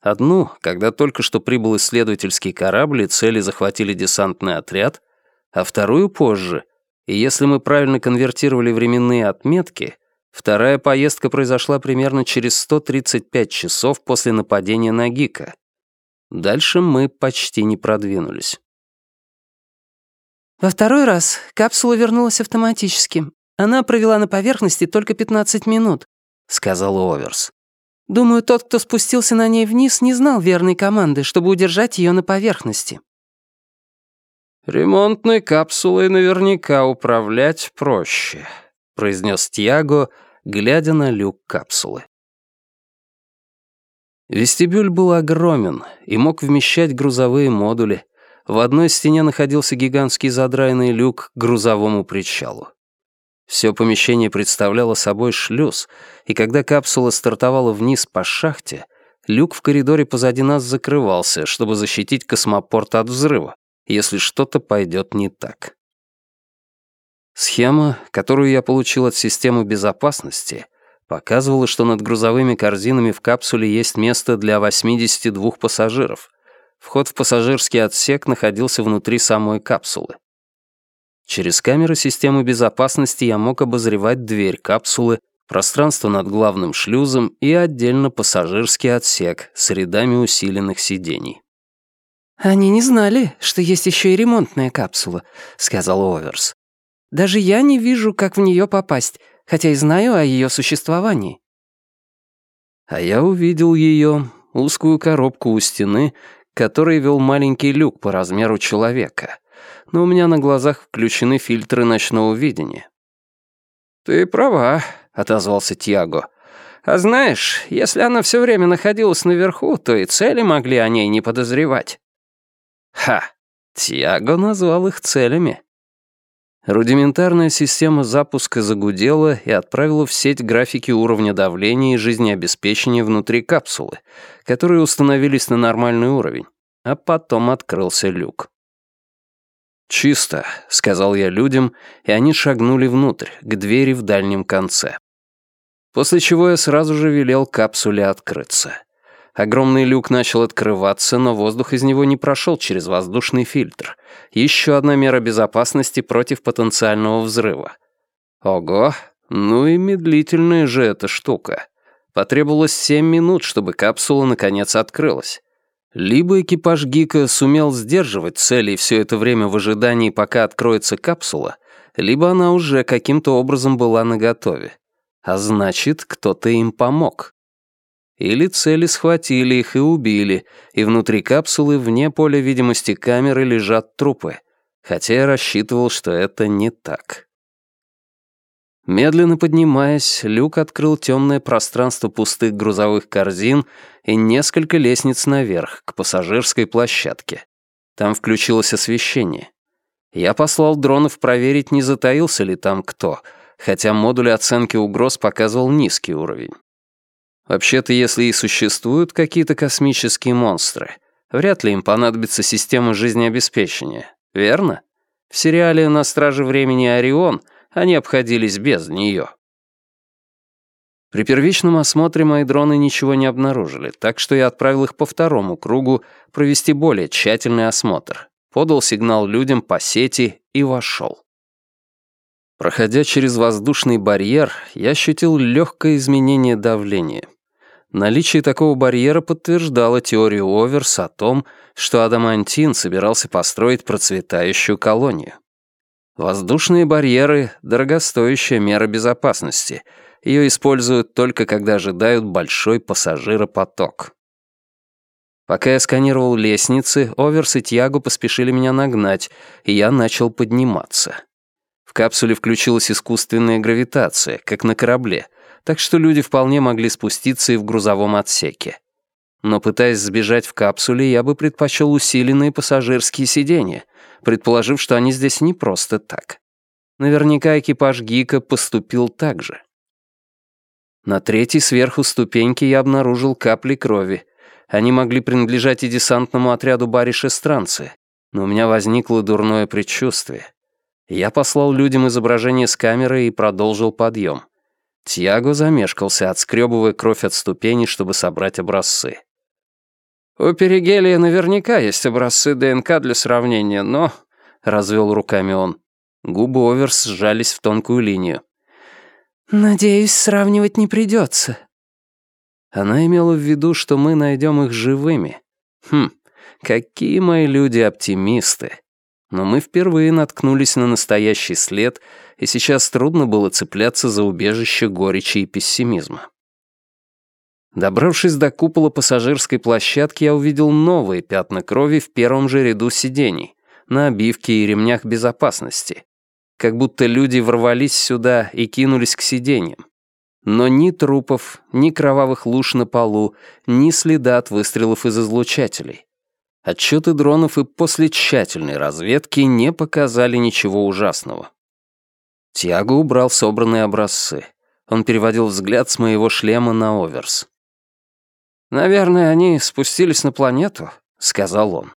Speaker 1: Одну, когда только что прибыл исследовательский корабль и цели захватили десантный отряд, а вторую позже. И если мы правильно конвертировали временные отметки, вторая поездка произошла примерно через 135 часов после нападения на Гика. Дальше мы почти не продвинулись.
Speaker 2: Во второй раз капсула вернулась автоматически. Она провела на поверхности только 15 минут, сказал Оверс. Думаю, тот, кто спустился на ней вниз, не знал верной команды, чтобы удержать ее на поверхности.
Speaker 1: «Ремонтной капсулой наверняка управлять проще», — произнес Тьяго, глядя на люк капсулы. Вестибюль был огромен и мог вмещать грузовые модули. В одной стене находился гигантский задраенный люк к грузовому причалу. Все помещение представляло собой шлюз, и когда капсула стартовала вниз по шахте, люк в коридоре позади нас закрывался, чтобы защитить космопорт от взрыва, если что-то пойдет не так. Схема, которую я получил от системы безопасности, показывала, что над грузовыми корзинами в капсуле есть место для 82 пассажиров. Вход в пассажирский отсек находился внутри самой капсулы. Через камеры системы безопасности я мог обозревать дверь капсулы, пространство над главным шлюзом и отдельно пассажирский отсек с рядами усиленных сидений.
Speaker 2: «Они не знали, что есть еще и ремонтная капсула», — сказал Оверс. «Даже я не вижу, как в нее попасть, хотя и знаю о ее существовании».
Speaker 1: А я увидел ее, узкую коробку у стены, которой вел маленький люк по размеру человека. Но у меня на глазах включены фильтры ночного видения.
Speaker 3: «Ты права», — отозвался Тьяго. «А знаешь, если она все время находилась наверху, то и цели могли о ней не подозревать».
Speaker 1: Ха! Тьяго назвал их целями. Рудиментарная система запуска загудела и отправила в сеть графики уровня давления и жизнеобеспечения внутри капсулы, которые установились на нормальный уровень, а потом открылся люк. «Чисто», — сказал я людям, и они шагнули внутрь, к двери в дальнем конце. После чего я сразу же велел капсуле открыться. Огромный люк начал открываться, но воздух из него не прошел через воздушный фильтр. Еще одна мера безопасности против потенциального взрыва. Ого, ну и медлительная же эта штука. Потребовалось семь минут, чтобы капсула наконец открылась. Либо экипаж Гика сумел сдерживать цели все это время в ожидании, пока откроется капсула, либо она уже каким-то образом была наготове. А значит, кто-то им помог. Или цели схватили их и убили, и внутри капсулы вне поля видимости камеры лежат трупы, хотя я рассчитывал, что это не так. Медленно поднимаясь, люк открыл темное пространство пустых грузовых корзин и несколько лестниц наверх, к пассажирской площадке. Там включилось освещение. Я послал дронов проверить, не затаился ли там кто, хотя модуль оценки угроз показывал низкий уровень. Вообще-то, если и существуют какие-то космические монстры, вряд ли им понадобится система жизнеобеспечения, верно? В сериале «На страже времени Орион» они обходились без нее. При первичном осмотре мои дроны ничего не обнаружили, так что я отправил их по второму кругу провести более тщательный осмотр, подал сигнал людям по сети и вошел. Проходя через воздушный барьер, я ощутил легкое изменение давления. Наличие такого барьера подтверждало теорию Оверс о том, что Адамантин собирался построить процветающую колонию. Воздушные барьеры — дорогостоящая мера безопасности. Ее используют только когда ожидают большой пассажиропоток. Пока я сканировал лестницы, Оверс и Тьяго поспешили меня нагнать, и я начал подниматься. В капсуле включилась искусственная гравитация, как на корабле, так что люди вполне могли спуститься и в грузовом отсеке. Но пытаясь сбежать в капсуле, я бы предпочел усиленные пассажирские сиденья, предположив, что они здесь не просто так. Наверняка экипаж Гика поступил так же. На третьей сверху ступеньки я обнаружил капли крови. Они могли принадлежать и десантному отряду Бариш-Эстранцы, но у меня возникло дурное предчувствие. Я послал людям изображение с камеры и продолжил подъем. Тьяго замешкался, отскребывая кровь от ступеней, чтобы собрать образцы.
Speaker 3: «У Перигелия наверняка есть образцы ДНК для сравнения, но...» — развел руками он.
Speaker 1: Губы Оверс сжались в тонкую линию.
Speaker 2: «Надеюсь, сравнивать не придется».
Speaker 1: Она имела в виду, что мы найдем их живыми. Хм, какие мои люди оптимисты но мы впервые наткнулись на настоящий след, и сейчас трудно было цепляться за убежище горечи и пессимизма. Добравшись до купола пассажирской площадки, я увидел новые пятна крови в первом же ряду сидений, на обивке и ремнях безопасности. Как будто люди ворвались сюда и кинулись к сиденьям. Но ни трупов, ни кровавых луж на полу, ни следа от выстрелов из излучателей. Отчеты дронов и после тщательной разведки не показали ничего ужасного. Тиаго убрал собранные образцы. Он переводил взгляд с моего шлема на Оверс.
Speaker 3: «Наверное, они спустились на планету», — сказал он.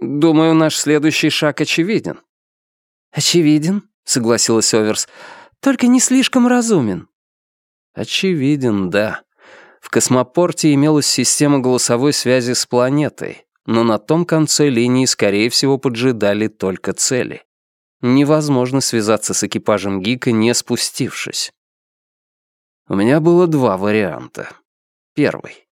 Speaker 3: «Думаю, наш следующий шаг очевиден».
Speaker 2: «Очевиден», — согласилась Оверс, — «только не слишком разумен».
Speaker 1: «Очевиден, да. В космопорте имелась система голосовой связи с планетой, но на том конце линии, скорее всего, поджидали только цели. Невозможно связаться с экипажем Гика, не спустившись. У меня было два варианта. Первый.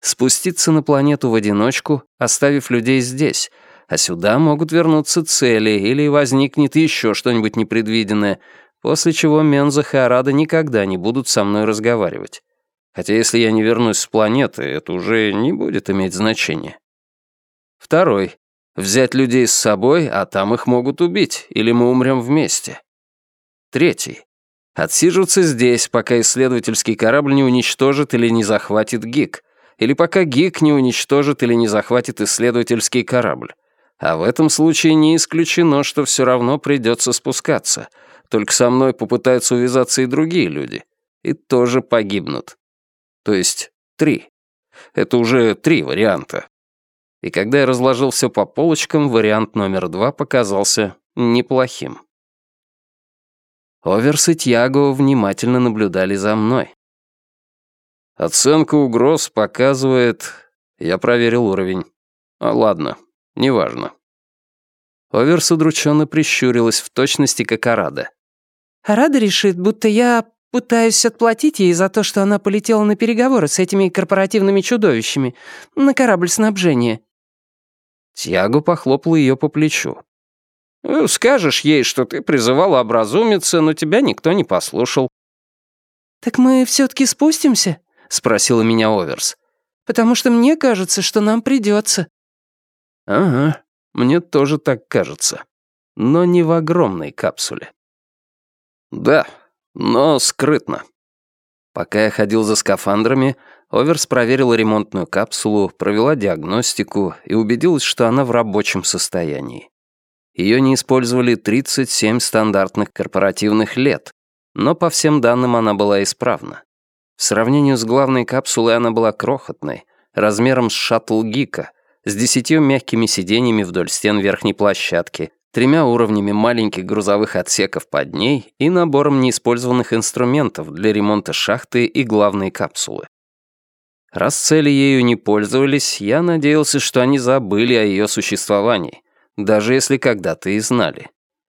Speaker 1: Спуститься на планету в одиночку, оставив людей здесь, а сюда могут вернуться цели или возникнет еще что-нибудь непредвиденное, после чего Мензах и Арада никогда не будут со мной разговаривать. Хотя если я не вернусь с планеты, это уже не будет иметь значения. Второй. Взять людей с собой, а там их могут убить, или мы умрем вместе. Третий. Отсиживаться здесь, пока исследовательский корабль не уничтожит или не захватит ГИК, или пока ГИК не уничтожит или не захватит исследовательский корабль. А в этом случае не исключено, что все равно придется спускаться. Только со мной попытаются увязаться и другие люди. И тоже погибнут. То есть три. Это уже три варианта. И когда я разложил все по полочкам, вариант номер два показался неплохим. Оверс и Тьяго внимательно наблюдали за мной. Оценка угроз показывает... Я проверил уровень. А ладно, неважно. Оверс удрученно прищурилась в точности, как Арада.
Speaker 2: «Арада решит, будто я пытаюсь отплатить ей за то, что она полетела на переговоры с этими корпоративными чудовищами, на корабль снабжения».
Speaker 1: Тьяго похлопал ее по плечу. «Ну, «Скажешь ей, что ты призывала образумиться, но тебя никто не послушал».
Speaker 2: «Так мы все таки спустимся?» — спросила меня Оверс. «Потому что мне кажется, что нам придется.
Speaker 1: «Ага, мне тоже так кажется. Но не в огромной капсуле». «Да, но скрытно». Пока я ходил за скафандрами, Оверс проверила ремонтную капсулу, провела диагностику и убедилась, что она в рабочем состоянии. Ее не использовали 37 стандартных корпоративных лет, но по всем данным она была исправна. В сравнении с главной капсулой она была крохотной, размером с шаттл Гика, с десятью мягкими сиденьями вдоль стен верхней площадки, тремя уровнями маленьких грузовых отсеков под ней и набором неиспользованных инструментов для ремонта шахты и главной капсулы. Раз цели ею не пользовались, я надеялся, что они забыли о ее существовании, даже если когда-то и знали.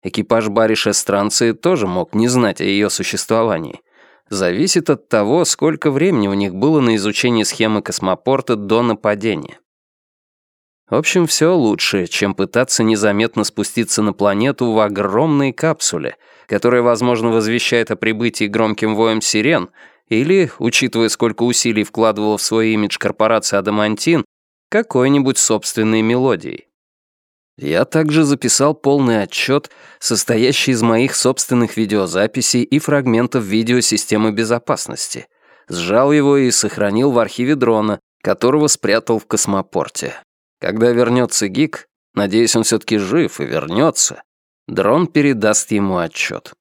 Speaker 1: Экипаж Бариша Странции тоже мог не знать о ее существовании. Зависит от того, сколько времени у них было на изучение схемы космопорта до нападения. В общем, все лучше, чем пытаться незаметно спуститься на планету в огромной капсуле, которая, возможно, возвещает о прибытии громким воем сирен, или, учитывая, сколько усилий вкладывала в свой имидж корпорация «Адамантин», какой-нибудь собственной мелодией. Я также записал полный отчет, состоящий из моих собственных видеозаписей и фрагментов видеосистемы безопасности. Сжал его и сохранил в архиве дрона, которого спрятал в космопорте. Когда вернется Гик, надеюсь, он все-таки жив и вернется, дрон передаст ему отчет.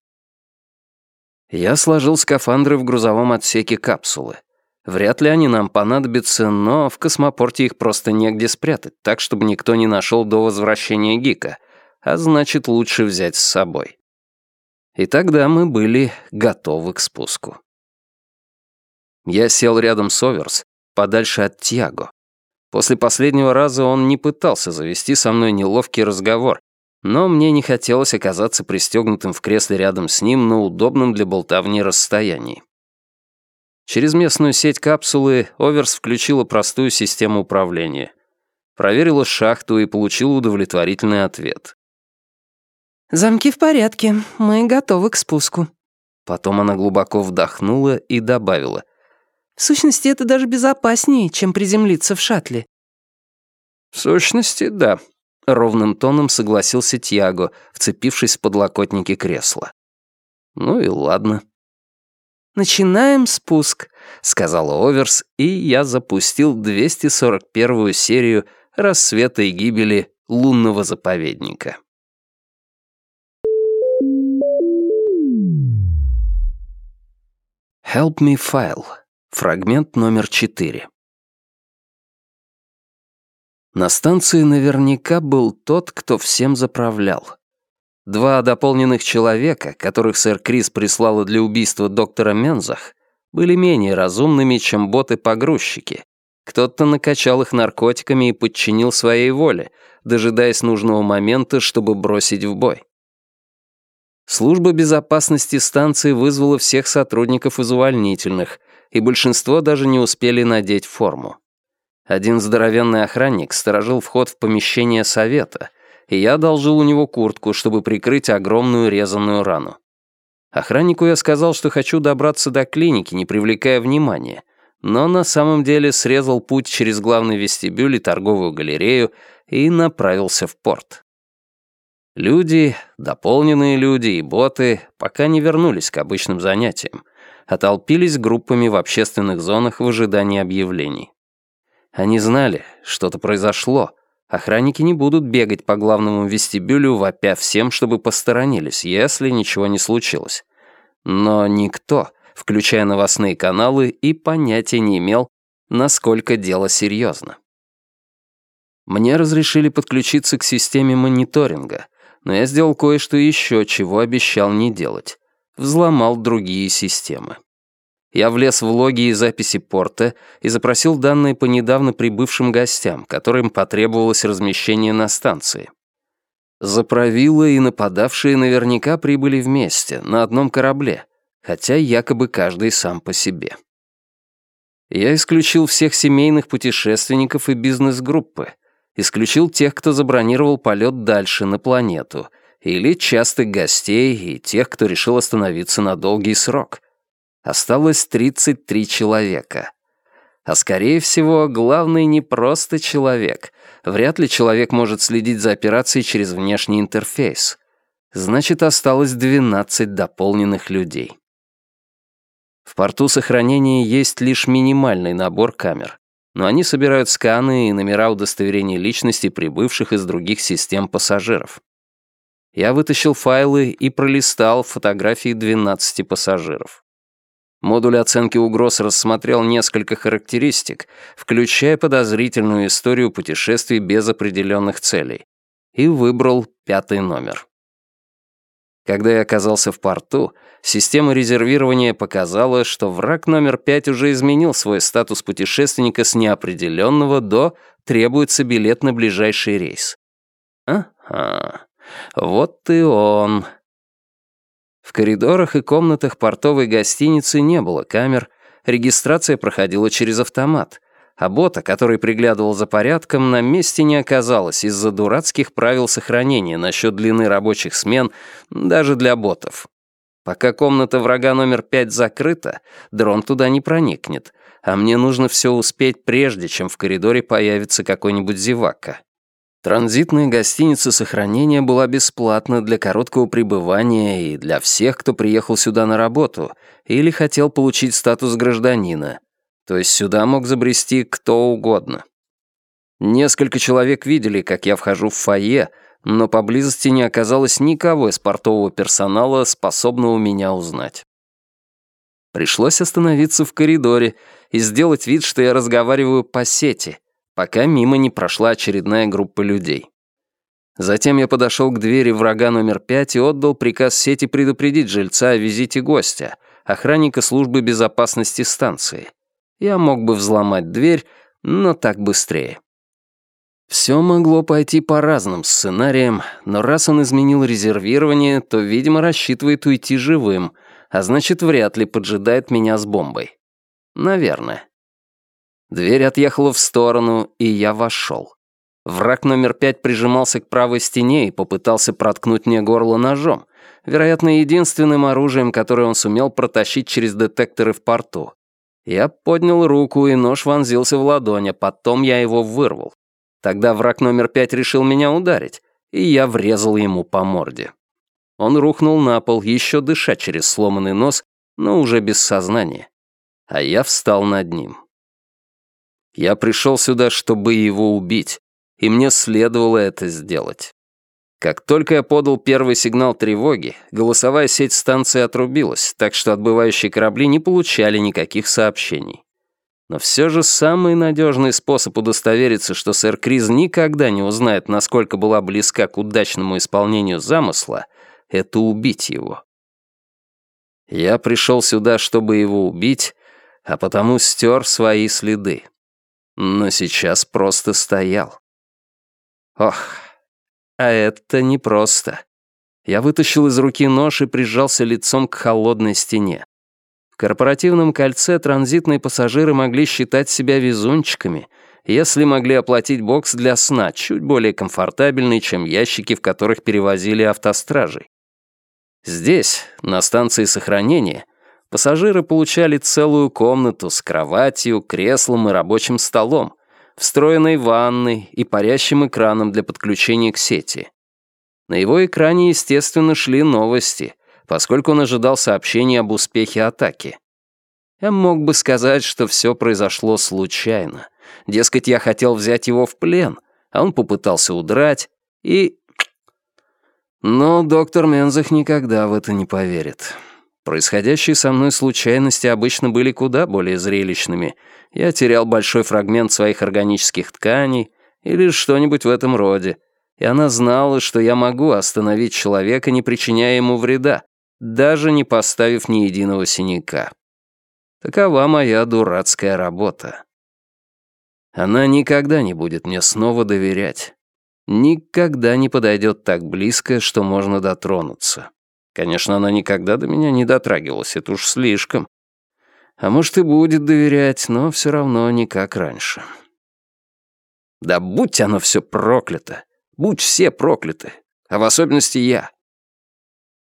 Speaker 1: Я сложил скафандры в грузовом отсеке капсулы. Вряд ли они нам понадобятся, но в космопорте их просто негде спрятать, так, чтобы никто не нашел до возвращения Гика, а значит, лучше взять с собой. И тогда мы были готовы к спуску. Я сел рядом с Оверс, подальше от Тьяго. После последнего раза он не пытался завести со мной неловкий разговор, но мне не хотелось оказаться пристегнутым в кресле рядом с ним на удобном для болтовни расстоянии. Через местную сеть капсулы Оверс включила простую систему управления. Проверила шахту и получила удовлетворительный ответ.
Speaker 2: «Замки в порядке, мы готовы к спуску».
Speaker 1: Потом она глубоко вдохнула и добавила.
Speaker 2: В сущности, это даже безопаснее, чем приземлиться в шаттле.
Speaker 1: В сущности, да, ровным тоном согласился Тьяго, вцепившись в подлокотники кресла. Ну и ладно.
Speaker 2: «Начинаем спуск», —
Speaker 1: сказала Оверс, и я запустил 241-ю серию «Рассвета и гибели лунного заповедника». Help me file. Фрагмент номер четыре. На станции наверняка был тот, кто всем заправлял. Два дополненных человека, которых сэр Крис прислала для убийства доктора Мензах, были менее разумными, чем боты-погрузчики. Кто-то накачал их наркотиками и подчинил своей воле, дожидаясь нужного момента, чтобы бросить в бой. Служба безопасности станции вызвала всех сотрудников из увольнительных, и большинство даже не успели надеть форму. Один здоровенный охранник сторожил вход в помещение совета, и я одолжил у него куртку, чтобы прикрыть огромную резанную рану. Охраннику я сказал, что хочу добраться до клиники, не привлекая внимания, но на самом деле срезал путь через главный вестибюль и торговую галерею и направился в порт. Люди, дополненные люди и боты пока не вернулись к обычным занятиям, а толпились группами в общественных зонах в ожидании объявлений. Они знали, что-то произошло. Охранники не будут бегать по главному вестибюлю, вопя всем, чтобы посторонились, если ничего не случилось. Но никто, включая новостные каналы, и понятия не имел, насколько дело серьезно. Мне разрешили подключиться к системе мониторинга, но я сделал кое-что еще, чего обещал не делать. Взломал другие системы. Я влез в логи и записи порта и запросил данные по недавно прибывшим гостям, которым потребовалось размещение на станции. Заправилы и нападавшие наверняка прибыли вместе, на одном корабле, хотя якобы каждый сам по себе. Я исключил всех семейных путешественников и бизнес-группы, исключил тех, кто забронировал полет дальше, на планету, или частых гостей и тех, кто решил остановиться на долгий срок. Осталось 33 человека. А скорее всего, главный не просто человек. Вряд ли человек может следить за операцией через внешний интерфейс. Значит, осталось 12 дополненных людей. В порту сохранения есть лишь минимальный набор камер но они собирают сканы и номера удостоверений личности прибывших из других систем пассажиров. Я вытащил файлы и пролистал фотографии 12 пассажиров. Модуль оценки угроз рассмотрел несколько характеристик, включая подозрительную историю путешествий без определенных целей, и выбрал пятый номер. Когда я оказался в порту, система резервирования показала, что враг номер пять уже изменил свой статус путешественника с неопределенного до «требуется билет на ближайший рейс». Ага, вот и он. В коридорах и комнатах портовой гостиницы не было камер, регистрация проходила через автомат, а бота, который приглядывал за порядком, на месте не оказалось из-за дурацких правил сохранения насчет длины рабочих смен даже для ботов. Пока комната врага номер пять закрыта, дрон туда не проникнет, а мне нужно все успеть прежде, чем в коридоре появится какой-нибудь зевака. Транзитная гостиница сохранения была бесплатна для короткого пребывания и для всех, кто приехал сюда на работу или хотел получить статус гражданина, то есть сюда мог забрести кто угодно. Несколько человек видели, как я вхожу в фойе, но поблизости не оказалось никого из портового персонала, способного меня узнать. Пришлось остановиться в коридоре и сделать вид, что я разговариваю по сети, пока мимо не прошла очередная группа людей. Затем я подошел к двери врага номер пять и отдал приказ сети предупредить жильца о визите гостя, охранника службы безопасности станции. Я мог бы взломать дверь, но так быстрее. Все могло пойти по разным сценариям, но раз он изменил резервирование, то, видимо, рассчитывает уйти живым, а значит, вряд ли поджидает меня с бомбой. Наверное. Дверь отъехала в сторону, и я вошел. Враг номер пять прижимался к правой стене и попытался проткнуть мне горло ножом, вероятно, единственным оружием, которое он сумел протащить через детекторы в порту. Я поднял руку, и нож вонзился в ладонь, а потом я его вырвал. Тогда враг номер пять решил меня ударить, и я врезал ему по морде. Он рухнул на пол, еще дыша через сломанный нос, но уже без сознания. А я встал над ним. Я пришел сюда, чтобы его убить, и мне следовало это сделать. Как только я подал первый сигнал тревоги, голосовая сеть станции отрубилась, так что отбывающие корабли не получали никаких сообщений. Но все же самый надежный способ удостовериться, что сэр Криз никогда не узнает, насколько была близка к удачному исполнению замысла, это убить его. Я пришел сюда, чтобы его убить, а потому стер свои следы. Но сейчас просто стоял. Ох, а это непросто. Я вытащил из руки нож и прижался лицом к холодной стене. В корпоративном кольце транзитные пассажиры могли считать себя везунчиками, если могли оплатить бокс для сна, чуть более комфортабельный, чем ящики, в которых перевозили автостражей. Здесь, на станции сохранения, пассажиры получали целую комнату с кроватью, креслом и рабочим столом, встроенной ванной и парящим экраном для подключения к сети. На его экране, естественно, шли новости, поскольку он ожидал сообщений об успехе атаки. Я мог бы сказать, что все произошло случайно. Дескать, я хотел взять его в плен, а он попытался удрать, и... Но доктор Мензах никогда в это не поверит. Происходящие со мной случайности обычно были куда более зрелищными. Я терял большой фрагмент своих органических тканей или что-нибудь в этом роде, и она знала, что я могу остановить человека, не причиняя ему вреда, даже не поставив ни единого синяка. Такова моя дурацкая работа. Она никогда не будет мне снова доверять. Никогда не подойдет так близко, что можно дотронуться. Конечно, она никогда до меня не дотрагивалась, это уж слишком. А может, и будет доверять, но все равно не как раньше. Да будь оно все проклято! Будь все прокляты, а в особенности я.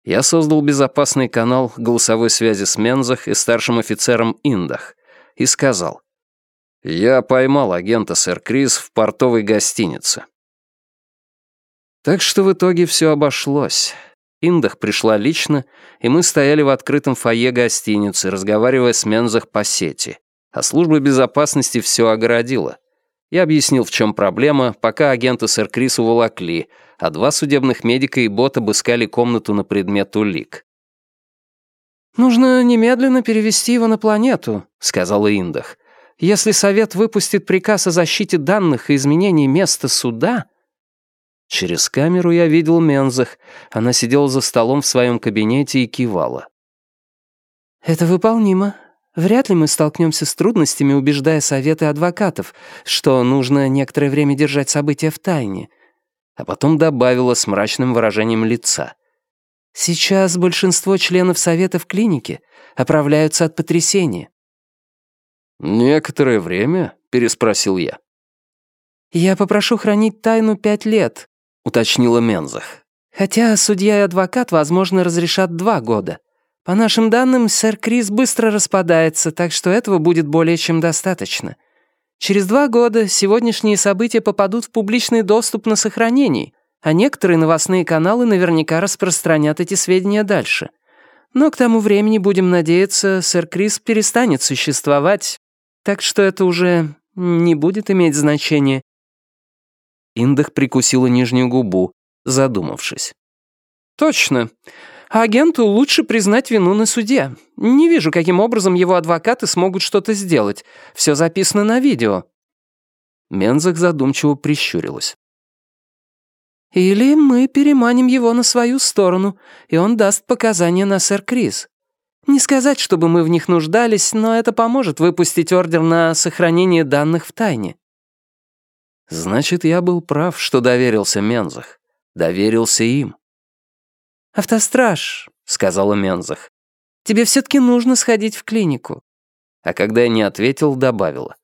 Speaker 1: Я создал безопасный канал голосовой связи с Мензах и старшим офицером Индах и сказал, «Я поймал агента сэр Крис в портовой гостинице». Так что в итоге все обошлось. Индах пришла лично, и мы стояли в открытом фойе гостиницы, разговаривая с Мензах по сети. А служба безопасности все огородила. Я объяснил, в чем проблема, пока агента сэр Крис уволокли, а два судебных медика и бот обыскали комнату на предмет улик. «Нужно немедленно перевести его на планету», — сказала Индах. «Если Совет выпустит приказ о защите данных и изменении места суда...» Через камеру я видел Мензах. Она сидела за столом в своем кабинете и кивала. «Это выполнимо. Вряд ли мы столкнемся с трудностями, убеждая советы адвокатов, что нужно некоторое время держать события в тайне. А потом добавила с мрачным выражением лица. Сейчас большинство членов совета в клинике оправляются от потрясения. «Некоторое время?» — переспросил я. «Я попрошу хранить тайну пять лет», — уточнила Мензах. «Хотя судья и адвокат, возможно, разрешат два года. По нашим данным, сэр Крис быстро распадается, так что этого будет более чем достаточно. Через два года сегодняшние события попадут в публичный доступ на сохранении, а некоторые новостные каналы наверняка распространят эти сведения дальше. Но к тому времени, будем надеяться, сэр Крис перестанет существовать, так что это уже не будет иметь значения. Индах прикусила нижнюю губу, задумавшись. «Точно. Агенту лучше признать вину на суде. Не вижу, каким образом его адвокаты смогут что-то сделать. Все записано на видео». Мензах задумчиво прищурилась. «Или мы переманим его на свою сторону, и он даст показания на сэр Крис. Не сказать, чтобы мы в них нуждались, но это поможет выпустить ордер на сохранение данных в тайне». Значит, я был прав, что доверился Мензах. Доверился им. «Автостраж», — сказала Мензах. «Тебе все-таки нужно сходить в клинику». А когда я не ответил, добавила.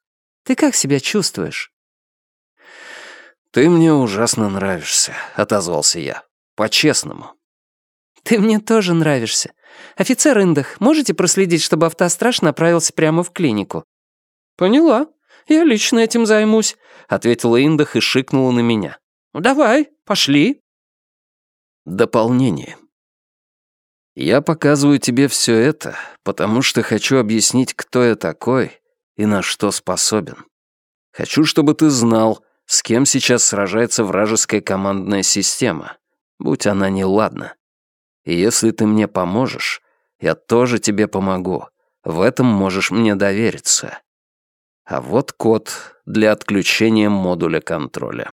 Speaker 1: «Ты как себя чувствуешь?» «Ты мне ужасно нравишься», — отозвался я. «По-честному». «Ты мне тоже нравишься. Офицер Индах, можете проследить, чтобы автостраж направился прямо в клинику?» «Поняла. Я лично этим займусь», — ответила Индах и шикнула на меня. «Ну давай, пошли». Дополнение. Я показываю тебе все это, потому что хочу объяснить, кто я такой и на что способен. Хочу, чтобы ты знал, с кем сейчас сражается вражеская командная система, будь она неладна. И если ты мне поможешь, я тоже тебе помогу. В этом можешь мне довериться. А вот код для отключения модуля контроля.